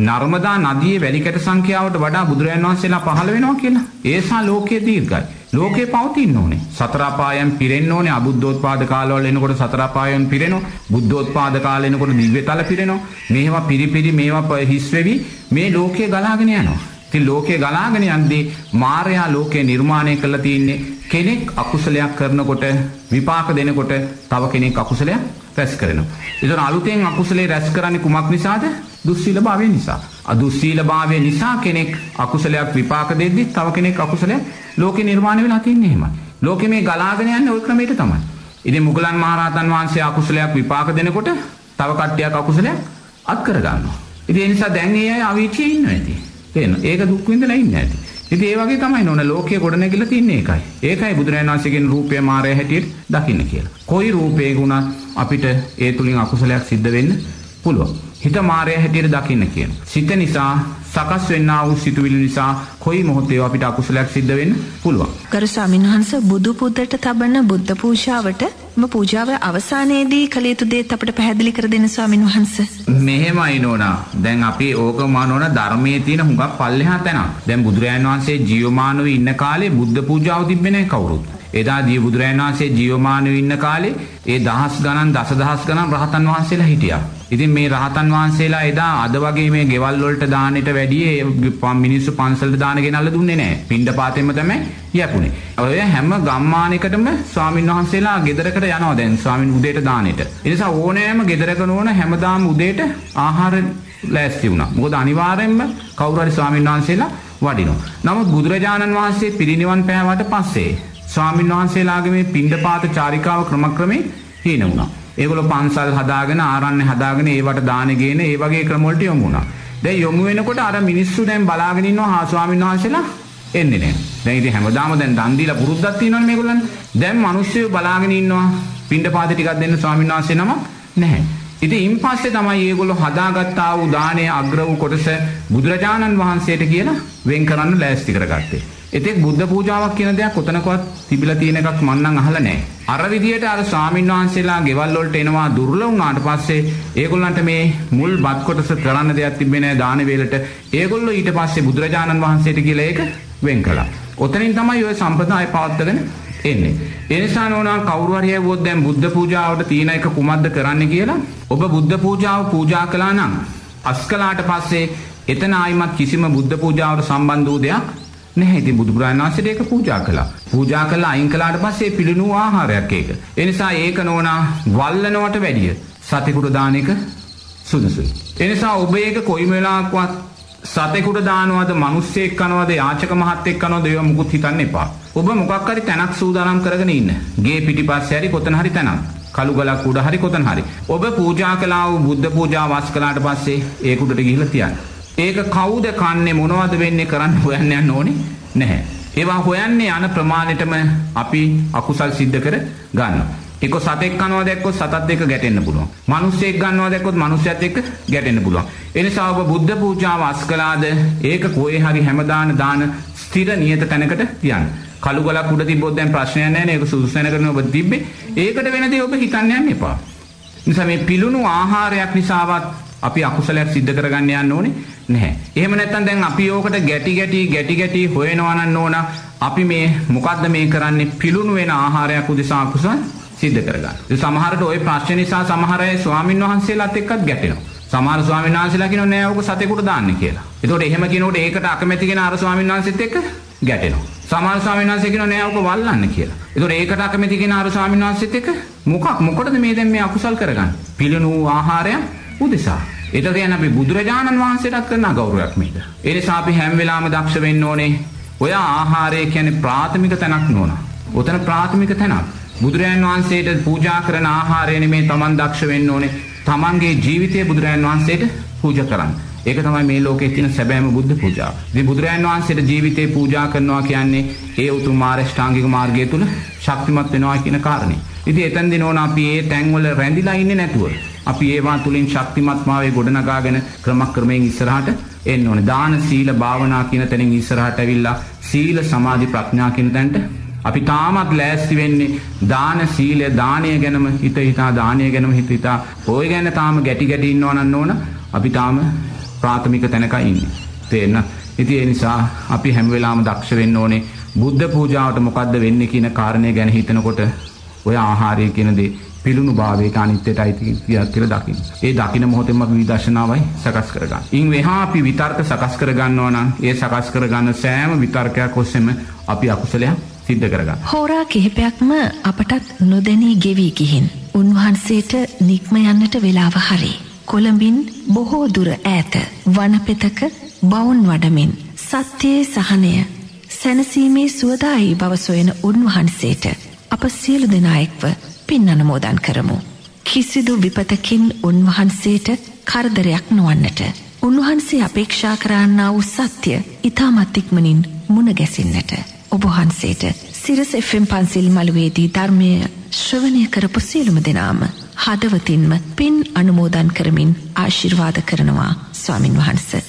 නර්මදා නදියේ වැලි කැට සංඛ්‍යාවට වඩා බුදුරජාණන් වහන්සේලා පහළ වෙනවා කියලා. ඒසා ලෝකයේ දීර්ඝයි. ලෝකේ පවතින්න ඕනේ. සතර අපායන් පිරෙන්න ඕනේ. අබුද්ධෝත්පාද කාලවල එනකොට සතර අපායන් පිරෙනවා. බුද්ධෝත්පාද කාලේ එනකොට දිව්‍යතල පිරෙනවා. මේවා පිරිපිරි මේවා හිස් වෙවි මේ ලෝකය ගලාගෙන යනවා. ඉතින් ලෝකය ගලාගෙන යද්දී මායයා ලෝකය නිර්මාණය කරලා තින්නේ කෙනෙක් අකුසලයක් කරනකොට විපාක දෙනකොට තව කෙනෙක් අකුසලයක් රැස් කරනවා. ඒතර අලුතෙන් අකුසලේ රැස් කරන්නේ කුමක් නිසාද? දුස්සීල භාවය නිසා. අදුස්සීල භාවය නිසා කෙනෙක් අකුසලයක් විපාක දෙද්දී තව කෙනෙක් අකුසලයක් ලෝකේ නිර්මාණය වෙලා තින්නේ එහෙමයි. ලෝකෙ මේ ගලාගෙන යන්නේ ওই ක්‍රමයට තමයි. ඉතින් මුගලන් මහරහතන් වහන්සේ අකුසලයක් විපාක දෙනකොට තව කට්ටියක් අකුසලයක් අත් කර ගන්නවා. ඉතින් ඒ නිසා දැන් ඒ අය අවීචියේ ඉන්නවා ඉතින්. තේරෙනවද? ඒක දුක් විඳලා ඉන්නේ නැති. ඉතින් ඒ වගේ තමයි නෝන ලෝකයේ ගොඩනැගිලා තින්නේ ඒකයි. ඒකයි බුදුරජාණන් වහන්සේගෙන් රූපය මායя හැටියට දකින්න කියලා. කොයි රූපයක වුණත් අපිට ඒ තුලින් අකුසලයක් සිද්ධ වෙන්න පුළුවන්. හිත මායя හැටියට දකින්න කියන. සිත නිසා සකස් වෙන්නා වූ සිතුවිලි නිසා කොයි මොහොතේ අපිට අකුසලයක් සිද්ධ වෙන්න පුළුවන්. ගරු ස්වාමීන් වහන්සේ බුදු පුදට තබන බුද්ධ පූජාවට ම පූජාව අවසානයේදී කළ යුතු දේත් අපිට පැහැදිලි කර දෙන්න ස්වාමීන් වහන්සේ. මෙහෙමයි නෝනා. දැන් අපි ඕක මානෝන ධර්මයේ තියෙන හුඟක් පල්ලෙහා තැනක්. දැන් බුදුරජාණන් වහන්සේ ජීවමානව ඉන්න කාලේ බුද්ධ පූජාව තිබ්බේ නැහැ කවුරුත්. එදා දී බුදුරජාණන් වහන්සේ ජීවමානව ඉන්න කාලේ ඒ දහස් ගණන් දසදහස් ගණන් රහතන් වහන්සේලා හිටියා. ඉතින් මේ රහතන් වහන්සේලා එදා අද වගේ මේ ගෙවල් වලට දානෙට වැඩිය මිනිස්සු පන්සලට දාන ගෙනල්ලා දුන්නේ නැහැ. පින්ඩපාතෙම තමයි යපුනේ. ඔය හැම ගම්මානයකටම ස්වාමින් වහන්සේලා ගෙදරකට යනවා දැන් ස්වාමින් උදේට දානෙට. ඒ නිසා ඕනෑම ගෙදරක නෝන හැමදාම උදේට ආහාර ලෑස්ති වුණා. මොකද අනිවාර්යෙන්ම කවුරු හරි ස්වාමින් වහන්සේලා වඩිනවා. නමුත් බුදුරජාණන් වහන්සේ පිරිනිවන් පෑවට පස්සේ ස්වාමින් වහන්සේලාගේ මේ පින්ඩපාත චාරිකාව ක්‍රමක්‍රමේ හීන වුණා. ඒගොල්ලෝ පන්සල් හදාගෙන ආරණ්‍ය හදාගෙන ඒවට දාන ගේන ඒ වගේ ක්‍රම වලට යොමු වුණා. දැන් යොමු වෙනකොට අර මිනිස්සු දැන් බලාගෙන ඉන්නවා හා ස්වාමීන් වහන්සේලා එන්නේ නැහැ. දැන් ඉතින් හැමදාම දැන් දන් දීලා පුරුද්දක් තියෙනවනේ මේගොල්ලන්. දැන් මිනිස්සු බලාගෙන ඉන්නවා පින්ඩපාත ටිකක් දෙන්න ස්වාමීන් වහන්සේ නම නැහැ. ඉතින් ඉන් පස්සේ තමයි මේගොල්ලෝ හදාගත්තා වූ දානයේ අග්‍ර වූ කොටස බුදුරජාණන් වහන්සේට කියලා වෙන් කරන්න ලෑස්ති කරගත්තේ. එතෙක් බුද්ධ පූජාවක් කියන දෙයක් කොතනකවත් තිබිලා තියෙන එකක් මම නම් අහලා නැහැ. අර විදියට අර ස්වාමීන් වහන්සේලා ගෙවල් වලට එනවා දුර්ලභ වුණාට පස්සේ ඒගොල්ලන්ට මේ මුල් බත් කොටස කරන්න දෙයක් තිබෙන්නේ නැහැ දාන වේලට. ඒගොල්ලෝ ඊට පස්සේ බුදුරජාණන් වහන්සේට කියලා ඒක වෙන් කළා. ඔතනින් තමයි ওই සම්ප්‍රදාය පවත්වාගෙන එන්නේ. ඒ නිසා නෝනා කවුරු හරි හැවුවොත් දැන් බුද්ධ පූජාවට තියෙන එක කුමක්ද කරන්න කියලා ඔබ බුද්ධ පූජාව පූජා කළා නම් අස්කලාට පස්සේ එතන ආයිමත් කිසිම බුද්ධ පූජාවට සම්බන්ධ වූ දෙයක් නැහැ. ඉතින් බුදුරජාණන් වහන්සේට ඒක පූජා කළා. පූජා කළා අයින් කළාට පස්සේ පිළිණු ආහාරයක් ඒක. ඒ නිසා ඒක නෝනා වල්ලනවට වැඩිය සතෙකුට දාන එක සුදුසුයි. ඒ නිසා ඔබ ඒක කොයි වෙලාවකවත් සතෙකුට දානවද මිනිස්සෙක් කනවද යාචක මහත්තයෙක් කනවද ඒව මුකුත් හිතන්න එපා. ඔබ මොකක් හරි තැනක් සූදානම් කරගෙන ඉන්න. ගේ පිටිපස්සේ හරි කොතන හරි තැනක්. කළු ගලක් උඩ හරි කොතන හරි. ඔබ පූජා කළා වූ බුද්ධ පූජාව වස් කළාට පස්සේ ඒක උඩට ගිහිල්ලා තියන්න. ඒක කවුද කන්නේ මොනවද වෙන්නේ කරන්න හොයන්න යන්න ඕනේ නැහැ. ඒවා හොයන්නේ යන ප්‍රමාණයටම අපි අකුසල් සිද්ධ කර ගන්නවා. එක සතෙක් කනවා දැක්කොත් සතත් එක්ක ගැටෙන්න පුළුවන්. මිනිස්සෙක් ගන්නවා දැක්කොත් මිනිස්සයත් එක්ක ගැටෙන්න පුළුවන්. ඒ නිසා ඔබ බුද්ධ පූජාව අස් කළාද ඒක කොහේ හරි හැමදාන දාන ස්ථිර නියත තැනකට තියන්න. කළු ගලක් උඩ තිබ්බොත් දැන් ප්‍රශ්නයක් නැහැ නේ. ඒක සුදුසු තැනකට ඔබ තිබ්බේ. ඒකට වෙන දේ ඔබ හිතන්න යන්න එපා. නිසා මේ පිලුණු ආහාරයක් නිසාවත් අපි අකුසලයක් සිද්ධ කරගන්න යන්න ඕනේ නැහැ. එහෙම නැත්නම් දැන් අපි ඕකට ගැටි ගැටි ගැටි ගැටි හොයනවා නම් ඕන අපි මේ මොකද්ද මේ කරන්නේ පිලුණු වෙන ආහාරයක් උදෙසා අකුසල සිද්ධ කරගන්න. ඒ සමහරට ওই ප්‍රශ්න නිසා සමහර අය ස්වාමින් වහන්සේලාත් එක්කත් ගැටෙනවා. සමහර ස්වාමීන් වහන්සේලා කියනවා නෑ ඔක සතෙකුට දාන්න කියලා. ඒතකොට එහෙම කියනකොට ඒකට අකමැති කෙනා අර ස්වාමීන් වහන්සේත් එක්ක ගැටෙනවා. සමහර ස්වාමීන් වහන්සේ කියනවා නෑ ඔක වල්ලන්න කියලා. ඒතකොට ඒකට අකමැති කෙනා අර ස්වාමීන් වහන්සේත් එක්ක මොකක් මොකටද මේ දැන් මේ අකුසල් කරගන්නේ? පිළිණු ආහාරය උදෙසා. ඒක කියන්නේ අපි බුදුරජාණන් වහන්සේටත් කරන ගෞරවයක් මේක. ඒ නිසා අපි හැම වෙලාවෙම දක්ෂ වෙන්න ඕනේ. ඔය ආහාරය කියන්නේ ප්‍රාථමික තැනක් නෝන. ඔතන ප්‍රාථමික තැනක්. බුදුරජාණන් වහන්සේට පූජා කරන ආහාරය නෙමේ Taman දක්ෂ වෙන්න ඕනේ. Tamanගේ ජීවිතය බුදුරජාණන් වහන්සේට පූජා කරන්න. ඒක තමයි මේ ලෝකයේ තියෙන සැබෑම බුද්ධ පූජාව. ඉතින් බුදුරජාණන් වහන්සේට ජීවිතේ පූජා කරනවා කියන්නේ ඒ උතුම් මාර්ගෂ්ටාංගික මාර්ගය තුල ශක්තිමත් වෙනවා කියන කාරණේ. ඉතින් එතෙන්දී නෝන අපි ඒ තැන්වල රැඳිලා ඉන්නේ නැතුව අපි ඒවා තුලින් ශක්තිමත්මාවේ ගොඩනගාගෙන ක්‍රමක්‍රමයෙන් ඉස්සරහට එන්න ඕනේ. දාන සීල භාවනා කියන තැනින් ඉස්සරහට ඇවිල්ලා සීල සමාධි ප්‍රඥා කියන තැනට අපි තාමත් ලෑස්ති වෙන්නේ දාන සීලය දානය ගැනම හිත හිතා දානය ගැනම හිත හිතා ඔය ගැන තාම ගැටි ගැටි ඉන්නවා නම් ඕන අපි තාම ප්‍රාථමික තැනකයි ඉන්නේ. තේරෙන? ඉතින් ඒ නිසා අපි හැම වෙලාවෙම දක්ෂ වෙන්න ඕනේ බුද්ධ පූජාවට මොකද්ද වෙන්නේ කියන කාරණය ගැන හිතනකොට ඔය ආහාරය කියන දේ පිළුණු භාවයට අනිත්‍යයටයි කියලා දකින්න. ඒ දකින මොහොතේම අපි විදර්ශනාවයි සකස් කරගන්න. ඉන් වෙහා අපි විතර්ක සකස් කරගන්නවා නම් ඒ සකස් කරගන්න සෑම විතර්කයක් ඔස්සේම අපි අකුසලයක් සිද්ධ කරගන්න. හෝරා කිහිපයක්ම අපටත් නොදැනී ගෙවී ගිහින්. උන්වහන්සේට නික්ම යන්නට වෙලාව හරි. කොළඹින් බොහෝ දුර ඈත වනපෙතක බවුන් වඩමින් සත්‍යයේ සහනය සැනසීමේ සුවදායි බව සොයන උන්වහන්සේට අප සියලු දෙනා එක්ව පින් අනුමෝදන් කරමු. කිසිදු විපතකින් උන්වහන්සේට කරදරයක් නොවන්නට. උන්වහන්සේ අපේක්ෂා කරන්නා වූ සත්‍ය ඉතාමත් ඉක්මනින් මුණ ගැසින්නට. ඔබහන්සේට සිරස FM පන්සිල් මළුවේදී ධර්මය ශ්‍රවණය කරපු සියලුම දෙනාම හදවතින්ම පින් අනුමෝදන් කරමින් ආශිර්වාද කරනවා ස්වාමින් වහන්සේ